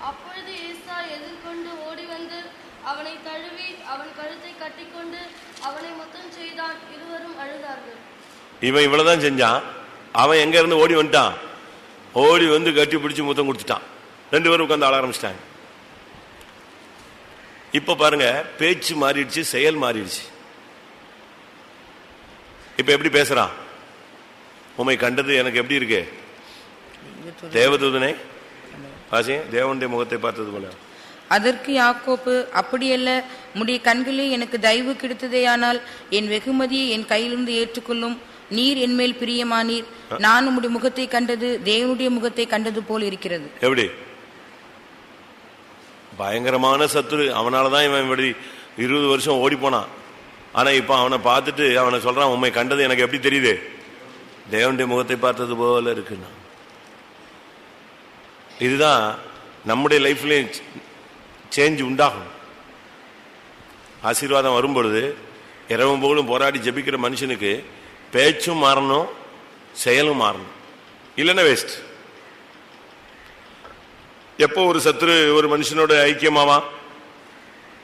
அப்பொழுது ஏசா எதிர்கொண்டு ஓடி வந்து அவனை தழுவி அவன் கழுத்தை கட்டிக்கொண்டு அவனை முத்தம் செய்தான் இருவரும் அழுதார்கள் இவன் இவ்வளவுதான் செஞ்சான். அவன் எங்க இருந்து ஓடி வந்துட்டான்? ஓடி வந்து கட்டி பிடிச்சி முத்தம் கொடுத்துட்டான். ரெண்டு பேரும் உட்காந்து ஆள ஆரம்பிச்சிட்டாங்க. இப்ப பாருங்க பேச்சு மாறிடுச்சு செயல் மாறிடுச்சு. இப்ப எப்படி பேசுறான் உமை கண்டது எனக்கு எப்படி இருக்கு? தேவதூதனை வாசிங்க தேவனுடைய முகத்தை பார்த்தது போல. அதற்கு யாக்கோப்பு அப்படியல்ல முடிய கண்களே எனக்கு தயவு கிடைத்ததேயானால் என் வெகுமதியை என் கையிலிருந்து ஏற்றுக்கொள்ளும். நீர் என்மேல் பிரியமானீர் நான் உம்முடைய முகத்தை கண்டது தேவனுடைய முகத்தை கண்டது போல் இருக்கிறது. எப்படி? பயங்கரமான சத்துரு. அவனாலதான் இவன் இப்படி இருபது வருஷம் ஓடி போனான் ஆனா இப்ப அவனை பார்த்துட்டு அவனை சொல்றான் உண்மை கண்டது எனக்கு எப்படி தெரியுது? தேவனுடைய முகத்தை பார்த்தது போல இருக்குன்னா இதுதான் நம்முடைய லைஃப்லயும் சேஞ்ச் உண்டாகும். ஆசீர்வாதம் வரும்பொழுது இரவும் போலும் போராடி ஜெபிக்கிற மனுஷனுக்கு பேச்சும் மாறணும் செயலும் மாறணும். இல்லைன்னா வேஸ்ட் எப்போ ஒரு சத்துரு ஒரு மனுஷனோட ஐக்கியமாவா?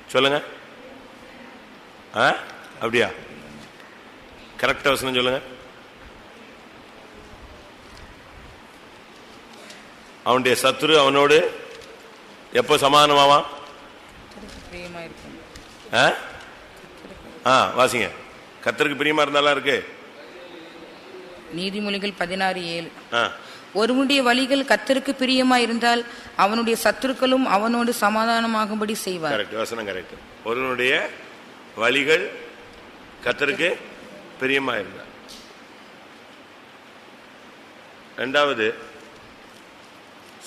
சொல்லுங்க. ஆ? அப்படியா? கரெக்டா வசனம் சொல்லுங்க. அவனுடைய சத்துரு அவனோடு எப்போ ஆ? ஆ வாசிங்க. கத்தருக்கு பிரியமா இருந்தாலும் இருக்கு? நீதிமொழிகள் பதினாறு ஏழு. ஒருவனுடைய வழிகள் கத்தருக்கு பிரியமா இருந்தால் அவனுடைய சத்துருக்களும் அவனோடு சமாதானமாகும்படி செய்வார். கரெக்ட் வசனம் கரெக்ட் ஒருவனுடைய வழிகள் கத்தருக்கு பிரியமா இருந்தார் ரெண்டாவது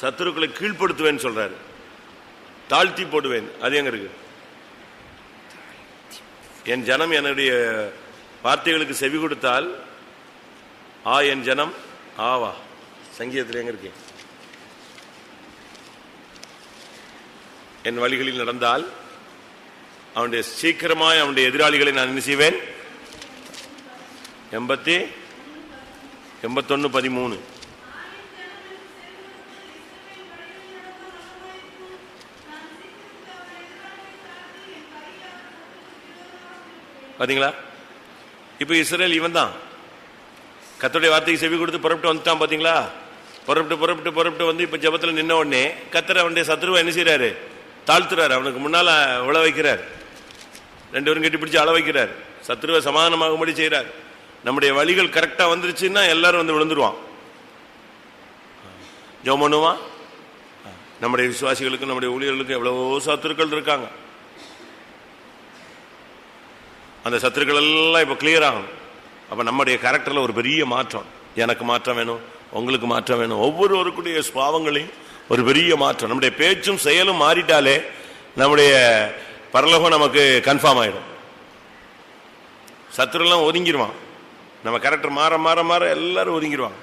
சத்துருக்களை கீழ்ப்படுத்துவேன்னு சொல்றாரு. தாழ்த்தி போடுவேன். அது எங்க இருக்கு? என் ஜனம் என்னுடைய வார்த்தைகளுக்கு செவி கொடுத்தால் ஆ என் ஜனம் ஆவா சங்கீதத்தில் எங்க இருக்கேன் என் வழிகளில் நடந்தால் அவனுடைய சீக்கிரமாய் அவனுடைய எதிராளிகளை நான் என்ன செய்வேன்? எண்பத்தி எண்பத்தொன்னு பதிமூணு. பாத்தீங்களா? இப்ப இஸ்ரேல் இவன் தான் கத்தருடைய வார்த்தைக்கு செவி கொடுத்து புறப்பட்டு வந்துட்டான் பார்த்தீங்களா புறப்பட்டு புறப்பட்டு புறப்பட்டு வந்து இப்போ ஜபத்தில் நின்ன உடனே கத்தர் அவனுடைய சத்ருவை என்ன செய்கிறாரு தாழ்த்துறாரு. அவனுக்கு முன்னால் உழ வைக்கிறார். ரெண்டு பேரும் கட்டி பிடிச்சி அள வைக்கிறார். சத்ருவை சமாதானமாகும்படி செய்கிறார் நம்முடைய வழிகள் கரெக்டாக வந்துருச்சுன்னா எல்லாரும் வந்து விழுந்துருவான். ஜெபம் பண்ணுவான் நம்முடைய விசுவாசிகளுக்கும் நம்முடைய ஊழியர்களுக்கும் எவ்வளவோ சத்துருக்கள் இருக்காங்க. அந்த சத்துருக்கள் எல்லாம் இப்போ கிளியர் ஆகும் அப்ப நம்முடைய கேரக்டர்ல ஒரு பெரிய மாற்றம். எனக்கு மாற்றம் வேணும் உங்களுக்கு மாற்றம் வேணும். ஒவ்வொருவருக்குடைய சுவாவங்களையும் ஒரு பெரிய மாற்றம். நம்முடைய பேச்சும் செயலும் மாறிட்டாலே நம்முடைய பரலோகம் நமக்கு கன்ஃபார்ம் ஆயிடும். சத்துருலாம் ஒதுங்கிடுவான் நம்ம கேரக்டர் மாற மாற மாற எல்லாரும் ஒதுங்கிடுவான்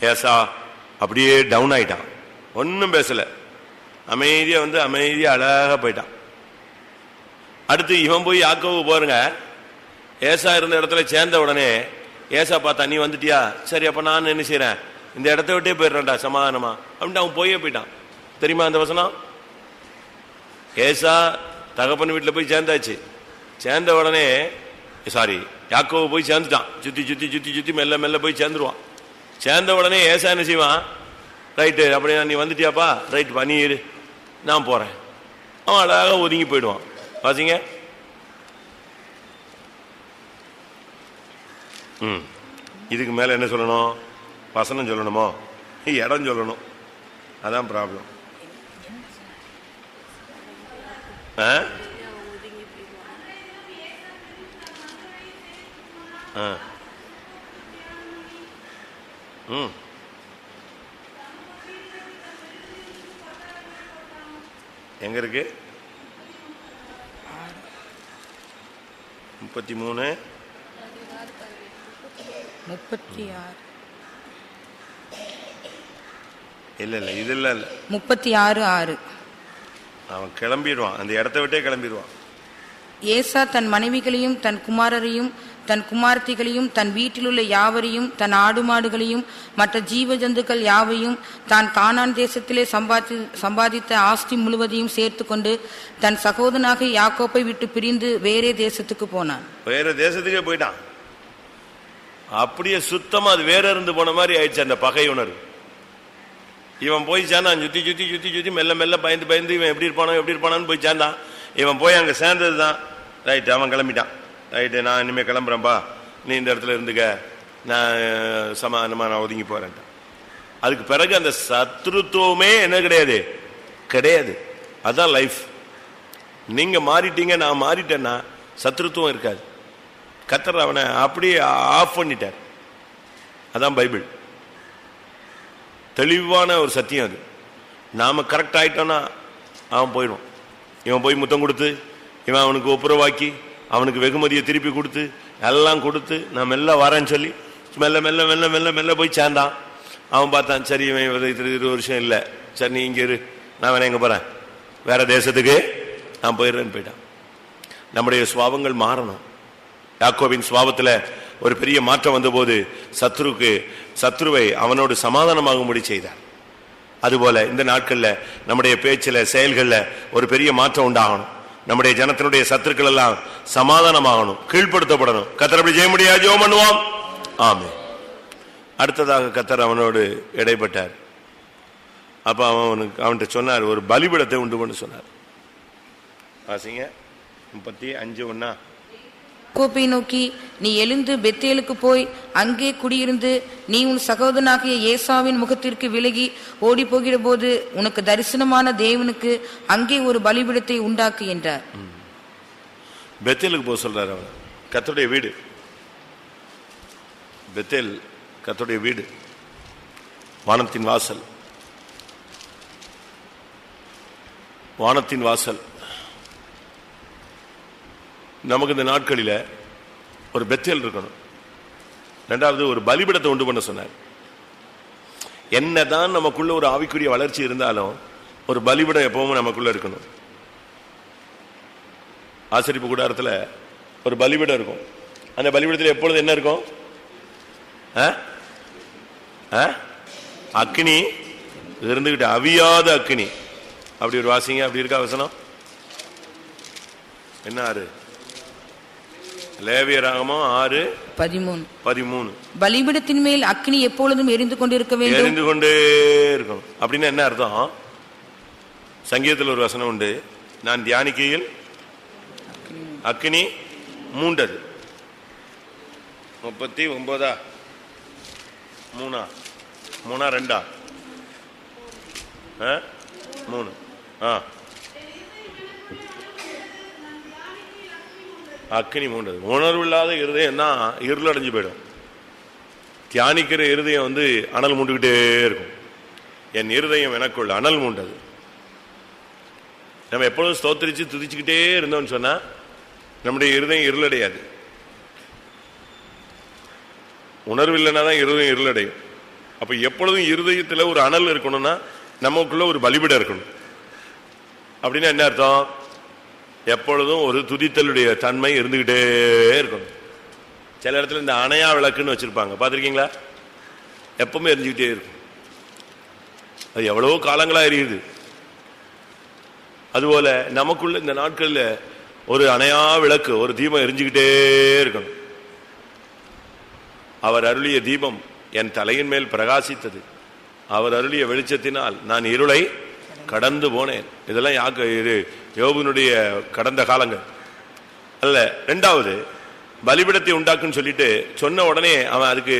ஏசா அப்படியே டவுன் ஆயிட்டான். ஒன்றும் பேசல. அமைதியா வந்து அமைதியாக அழகா போயிட்டான். அடுத்து இவன் போய் யாக்கோவு பாருங்க. ஏசா இருந்த இடத்துல சேர்ந்த உடனே ஏசா பார்த்தா நீ வந்துட்டியா? சரி அப்ப நான் என்ன செய்கிறேன் இந்த இடத்த விட்டே போயிடுறேன்டா சமாதானமா. அப்படின்ட்டு அவன் போயே போயிட்டான். தெரியுமா அந்த வசனம்? ஏசா தகப்பன் வீட்டில் போய் சேர்ந்தாச்சு. சேர்ந்த உடனே சாரி யாக்கோவு போய் சேர்ந்துட்டான். சுத்தி சுத்தி சுத்தி சுத்தி மெல்ல மெல்ல போய் சேர்ந்துருவான். சேர்ந்த உடனே ஏசா என்ன செய்வான்? ரைட்டு அப்படின்னா நீ வந்துட்டியாப்பா? ரைட்டு பா நீ இரு. நான் போறேன். அவன் அழகாக ஒதுங்கி போயிடுவான். வாசிங்க ம். இதுக்கு மேலே என்ன சொல்லணும்? வசனம் சொல்லணுமோ? இடம் சொல்லணும். அதான் ப்ராப்ளம் ஆ? ஆ. ம். எங்க இருக்கு? முப்பத்தி மூணு. முப்பத்தி ஆறு இல்ல இல்ல இதெல்லாம் இல்ல. முப்பத்தி ஆறு. ஆறு அவன் கிளம்பிடுவான். அந்த இடத்த விட்டே கிளம்பிடுவான். ஏசா தன் மனைவிகளையும் தன் குமாரரையும் தன் குமார்த்திகளையும் தன் வீட்டிலுள்ள யாவரையும் தன் ஆடு மாடுகளையும் மற்ற ஜீவ ஜந்துக்கள் யாவையும் தான் கானான் தேசத்திலே சம்பாதி சம்பாதித்த ஆஸ்தி முழுவதையும் சேர்த்து கொண்டு தன் சகோதரனாக யாக்கோப்பை விட்டு பிரிந்து வேறே தேசத்துக்கு போனான். வேற தேசத்துக்கே போயிட்டான். அப்படியே சுத்தமா அது வேற இருந்து போன மாதிரி ஆயிடுச்சு அந்த பகை உணர்வு. இவன் போய் சேர்ந்தான் சுத்தி சுத்தி சுத்தி சுத்தி மெல்ல மெல்ல பயந்து பயந்து இவன் எப்படி இருப்பானோ எப்படி இருப்பானான்னு போய் சேர்ந்தான். இவன் போய் அங்க சேர்ந்தது தான் ரைட்டு அவன் கிளம்பிட்டான். ரைட்டு நான் இனிமே கிளம்புறேன்பா நீ இந்த இடத்துல இருந்துக்க. நான் அஹ், சமாதானமா நான் ஒதுங்கி போறேன்ட்டான் அதுக்கு பிறகு அந்த சத்ருத்துவமே என்ன கிடையாது? கிடையாது. அதான் லைஃப் நீங்க மாறிட்டீங்க நான் மாறிட்டேன்னா சத்ருத்துவம் இருக்காது. கத்தர் அவனை அப்படியே ஆஃப் பண்ணிட்டார். அதான் பைபிள். தெளிவான ஒரு சத்தியம் அது. நாம் கரெக்ட் ஆகிட்டோன்னா அவன் போயிடுவான். இவன் போய் முத்தம் கொடுத்து இவன் அவனுக்கு ஒப்புரவாக்கி அவனுக்கு வெகுமதியை திருப்பி கொடுத்து எல்லாம் கொடுத்து நான் மெல்ல வரேன்னு சொல்லி மெல்ல மெல்ல மெல்ல மெல்ல மெல்ல போய் சேர்ந்தான். அவன் பார்த்தான் சரி இவன் இரு- இருபது வருஷம் இல்லை. சரி நீ இங்கே இரு. நான் வேணா எங்கே போகிறேன் வேறு தேசத்துக்கு? நான் போயிடுறேன்னு போயிட்டான். நம்முடைய சுவாபங்கள் மாறணும். யாக்கோவின் சுவாபத்தில் ஒரு பெரிய மாற்றம் வந்தபோது சத்ருக்கு சத்ருவை அவனோடு சமாதானமாகும்படி செய்தார். அதுபோல இந்த நாட்களில் நம்முடைய பேச்சில் செயல்களில் ஒரு பெரிய மாற்றம் உண்டாகணும். நம்முடைய ஜனத்தினுடைய சத்துருக்கள் எல்லாம் சமாதானமாகணும் கீழ்ப்படுத்தப்படணும். கத்தர் அப்படி செய்ய முடியாது ஜெபம் பண்ணுவோம். ஆமே அடுத்ததாக கத்தர் அவனோடு இடைப்பட்டார். அப்ப அவனுக்கு அவன்கிட்ட சொன்னார் ஒரு பலிபிடத்தை உண்டு பண்ணு சொன்னார். வாசிங்க. முப்பத்தி அஞ்சு ஒன்னா? யாக்கோப்பை நோக்கி நீ எழுந்து பெத்தேலுக்கு போய் அங்கே குடியிருந்து நீ உன் சகோதரனாகிய ஏசாவின் முகத்திற்கு விலகி ஓடி போகிற போது உனக்கு தரிசனமான தேவனுக்கு அங்கே ஒரு பலிபிடத்தை உண்டாக்கு என்றார். பெத்தேலுக்கு போக சொல்றாரு அவர். கத்தருடைய வீடு. பெத்தேல் கத்தருடைய வீடு. வானத்தின் வாசல். வானத்தின் வாசல். நமக்கு இந்த நாட்களில் ஒரு பெத்தேல் இருக்கணும். ரெண்டாவது ஒரு பலிபிடத்தை உண்டு பண்ண சொன்னார். என்னதான் நமக்குள்ள ஒரு ஆவிக்குரிய வளர்ச்சி இருந்தாலும் ஒரு பலிபிடம் எப்பவும் நமக்குள்ள இருக்கணும். ஆசிரிப்பு கூடாரத்தில் ஒரு பலிபிடம் இருக்கும். அந்த பலிபிடத்தில் எப்பொழுது என்ன இருக்கும்? ஆ? ஆ? இருந்துகிட்டு அவியாத அக்னி. அப்படி ஒரு வாசிங்க அப்படி இருக்கா வசனம்? என்ன ஆறு? லேவிய ராகமம் ஆறு? பதிமூணு. பதிமூணு. பலிபிடத்தின் மேல் அக்கினி எப்பொழுதும் எரிந்து கொண்டிருக்க வேண்டும்? எரிந்து கொண்டே இருக்கணும் அப்படின்னு என்ன அர்த்தம்? சங்கீதத்தில் ஒரு வசனம் உண்டு. நான் தியானிக்கையில் அக்கினி மூண்டது. முப்பத்தி ஒன்பதா மூணா? மூணா ரெண்டா? மூணு. ஆ. அக்னி மூண்டது உணர்வு இல்லாத இருதயம்னா இருளடைஞ்சு போயிடும். தியானிக்கிற இருதயம் வந்து அனல் மூண்டுகிட்டே இருக்கும். என் இருதயம் எனக்குள்ள அனல் மூண்டது. நம்ம எப்பொழுதும் ஸ்தோத்திரிச்சு துதிச்சுக்கிட்டே இருந்தோம்னு சொன்னால் நம்முடைய இருதயம் இருளடையாது. உணர்வு இல்லைன்னா தான் இருதயம் இருளடையும். அப்போ எப்பொழுதும் இருதயத்தில் ஒரு அனல் இருக்கணும்னா நமக்குள்ள ஒரு பலிபிடம் இருக்கணும். அப்படின்னா என்ன அர்த்தம்? எப்பொழுதும் ஒரு துதித்தலுடைய தன்மை இருந்துகிட்டே இருக்கணும் சில இடத்துல இந்த அணையா விளக்குன்னு வச்சிருப்பாங்க. பார்த்துருக்கீங்களா? எப்பவுமே எரிஞ்சுக்கிட்டே இருக்கும். அது எவ்வளவோ காலங்களா எரியுது. அதுபோல நமக்குள்ள இந்த நாட்கள்ல ஒரு அணையா விளக்கு ஒரு தீபம் எரிஞ்சுக்கிட்டே இருக்கணும் அவர் அருளிய தீபம் என் தலையின் மேல் பிரகாசித்தது. அவர் அருளிய வெளிச்சத்தினால் நான் இருளை கடந்து போனேன். இதெல்லாம் யாக்கு இது யோபுனுடைய கடந்த காலங்கள். அல்ல ரெண்டாவது பலிபிடத்தை உண்டாக்குன்னு சொல்லிட்டு சொன்ன உடனே அவன் அதுக்கு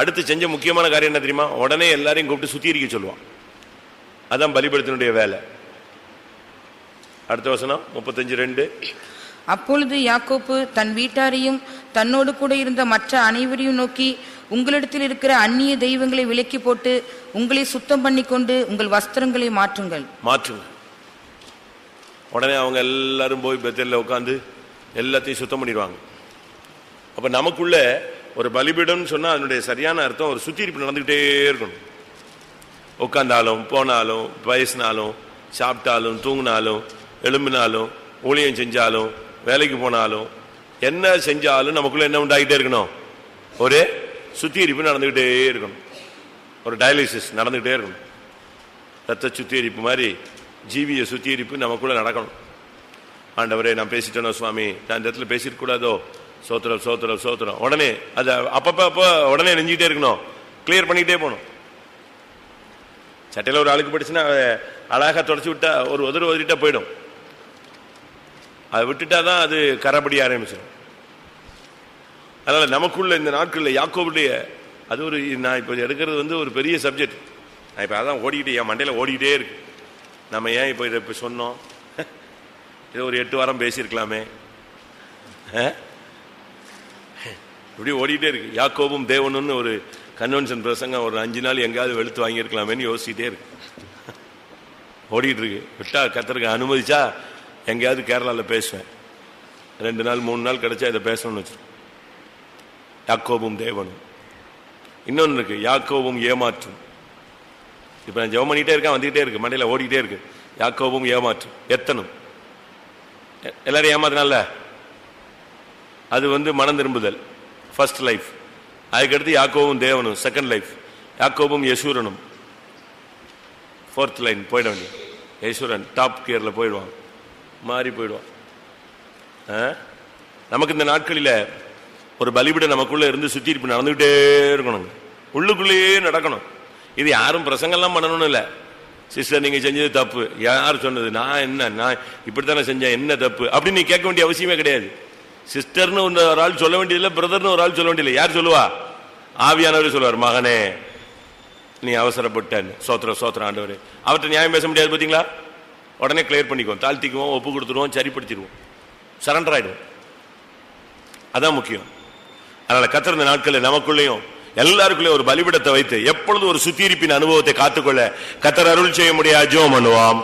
அடுத்து செஞ்ச முக்கியமான காரியம் என்ன தெரியுமா? உடனே எல்லாரையும் கூப்பிட்டு சுத்திகரிக்க சொல்லுவான். அதான் பலிபடத்தினுடைய வேலை. அடுத்த வசனம் முப்பத்தஞ்சு ரெண்டு. அப்பொழுது யாக்கோப்பு தன் வீட்டாரையும் தன்னோடு கூட இருந்த மற்ற அனைவரையும் நோக்கி உங்களிடத்தில் இருக்கிற அந்நிய தெய்வங்களை விலக்கி போட்டு உங்களை சுத்தம் பண்ணிக்கொண்டு உங்கள் வஸ்திரங்களை மாற்றுங்கள். மாற்றுங்கள் உடனே அவங்க எல்லாரும் போய் பெத்தல்ல உட்காந்து எல்லாத்தையும் சுத்தம் பண்ணிடுவாங்க. அப்ப நமக்குள்ள ஒரு பலிபீடம்னு சொன்னா அதனுடைய சரியான அர்த்தம் ஒரு சுத்திருப்பு நடந்துகிட்டே இருக்கணும். உட்காந்தாலும் போனாலும் வயசுனாலும் சாப்பிட்டாலும் தூங்கினாலும் எலும்பினாலும் ஊழியம் செஞ்சாலும் வேலைக்கு போனாலும் என்ன செஞ்சாலும் நமக்குள்ள என்ன உண்டாகிட்டே இருக்கணும்? ஒரு சுத்திகரிப்பு நடந்துகிட்டே இருக்கணும். ஒரு டயாலிசிஸ் நடந்துகிட்டே இருக்கணும். ரத்த சுத்திகரிப்பு மாதிரி ஜீவிய சுத்திகரிப்பு நமக்குள்ளே நடக்கணும். ஆண்டவரே நான் பேசிட்டேனோ சுவாமி? நான் இந்த இடத்துல பேசிருக்க கூடாதோ? சோத்திரம் சோத்திரம் சோத்திரம். உடனே அதை அப்பப்போ அப்போ உடனே நெஞ்சிக்கிட்டே இருக்கணும். கிளியர் பண்ணிக்கிட்டே போகணும். சட்டையில் ஒரு ஆளுக்கு படிச்சுன்னா அழகாக அழகா தொடச்சி விட்டா ஒரு உதறு உதறிட்டா போயிடும். அதை விட்டுட்டா தான் அது கரப்படி ஆரம்பிச்சிடும். அதனால நமக்குள்ள இந்த நாட்களில் யாக்கோவுடைய அது ஒரு நான் இப்போ எடுக்கிறது வந்து ஒரு பெரிய சப்ஜெக்ட் நான் இப்போ அதான் ஓடிக்கிட்டே என் மண்டையில் ஓடிக்கிட்டே இருக்கு. நம்ம ஏன் இப்போ இதை இப்போ சொன்னோம்? இதை ஒரு எட்டு வாரம் பேசியிருக்கலாமே. ஆ? இப்படி ஓடிக்கிட்டே இருக்கு. யாக்கோபும் தேவனும்னு ஒரு கன்வென்ஷன் பிரசங்கம் ஒரு அஞ்சு நாள் எங்கேயாவது வெளுத்து வாங்கியிருக்கலாமேன்னு யோசிச்சுட்டே இருக்கு. ஓடிக்கிட்டு இருக்கு. விட்டா கத்தருக்கு அனுமதிச்சா எங்கேயாவது கேரளாவில் பேசுவேன். ரெண்டு நாள் மூணு நாள் கிடச்சா இதை பேசணும்னு வச்சுருக்கேன் யாக்கோபும் தேவனும். இன்னொன்று இருக்கு யாக்கோபும் ஏமாற்றும். இப்போ நான் ஜெபம் பண்ணிகிட்டே இருக்கேன் வந்துகிட்டே இருக்கு மண்டையில் ஓடிக்கிட்டே இருக்கு. யாக்கோபும் ஏமாற்றும். எத்தனும்? எல்லாரையும் எல்லாரும் ஏமாத்தினால? அது வந்து மனம் திரும்புதல். ஃபர்ஸ்ட் லைஃப் அதுக்கடுத்து யாக்கோவும் தேவனும் செகண்ட் லைஃப் யாக்கோபும் யசூரனும். ஃபோர்த் லைன் போயிட வேண்டிய யசூரன் டாப் கியரில் போயிடுவான். மாறி போயிடுவான். ஆ? நமக்கு இந்த நாட்களில் ஒரு பலிபிட நமக்குள்ளே இருந்து சுற்றி இருப்பு நடந்துகிட்டே இருக்கணும். உள்ளுக்குள்ளேயே நடக்கணும். இது யாரும் பிரசங்கம்லாம் பண்ணணும்னு இல்லை. சிஸ்டர் நீங்கள் செஞ்சது தப்பு. யார் சொன்னது? நான் என்ன? நான் இப்படித்தானே செஞ்சேன். என்ன தப்பு? அப்படின்னு நீ கேட்க வேண்டிய அவசியமே கிடையாது. சிஸ்டர்னு ஒரு ஆள் சொல்ல வேண்டியதில்லை பிரதர்னு ஒரு ஆள் சொல்ல வேண்டியதில்லை யார் சொல்லுவா? ஆவியானவர் சொல்லுவார் மகனே நீ அவசரப்பட்டேன் சோத்திர சோத்திர ஆண்டவர். அவர்கிட்ட நியாயம் பேச முடியாது பார்த்தீங்களா? உடனே கிளியர் பண்ணிக்குவோம். தாழ்த்திக்குவோம் ஒப்பு கொடுத்துருவோம் சரிப்படுத்திடுவோம். சரண்டர் ஆகிடுவோம் அதான் முக்கியம். அதனால கத்திர இந்த நாட்களில் நமக்குள்ளேயும் எல்லாருக்குள்ளேயும் ஒரு பலிபிடத்தை வைத்து எப்பொழுது ஒரு சுத்தியிருப்பின் அனுபவத்தை காத்துக்கொள்ள கத்தர் அருள் செய்ய முடியாது ஜோம் பண்ணுவோம்.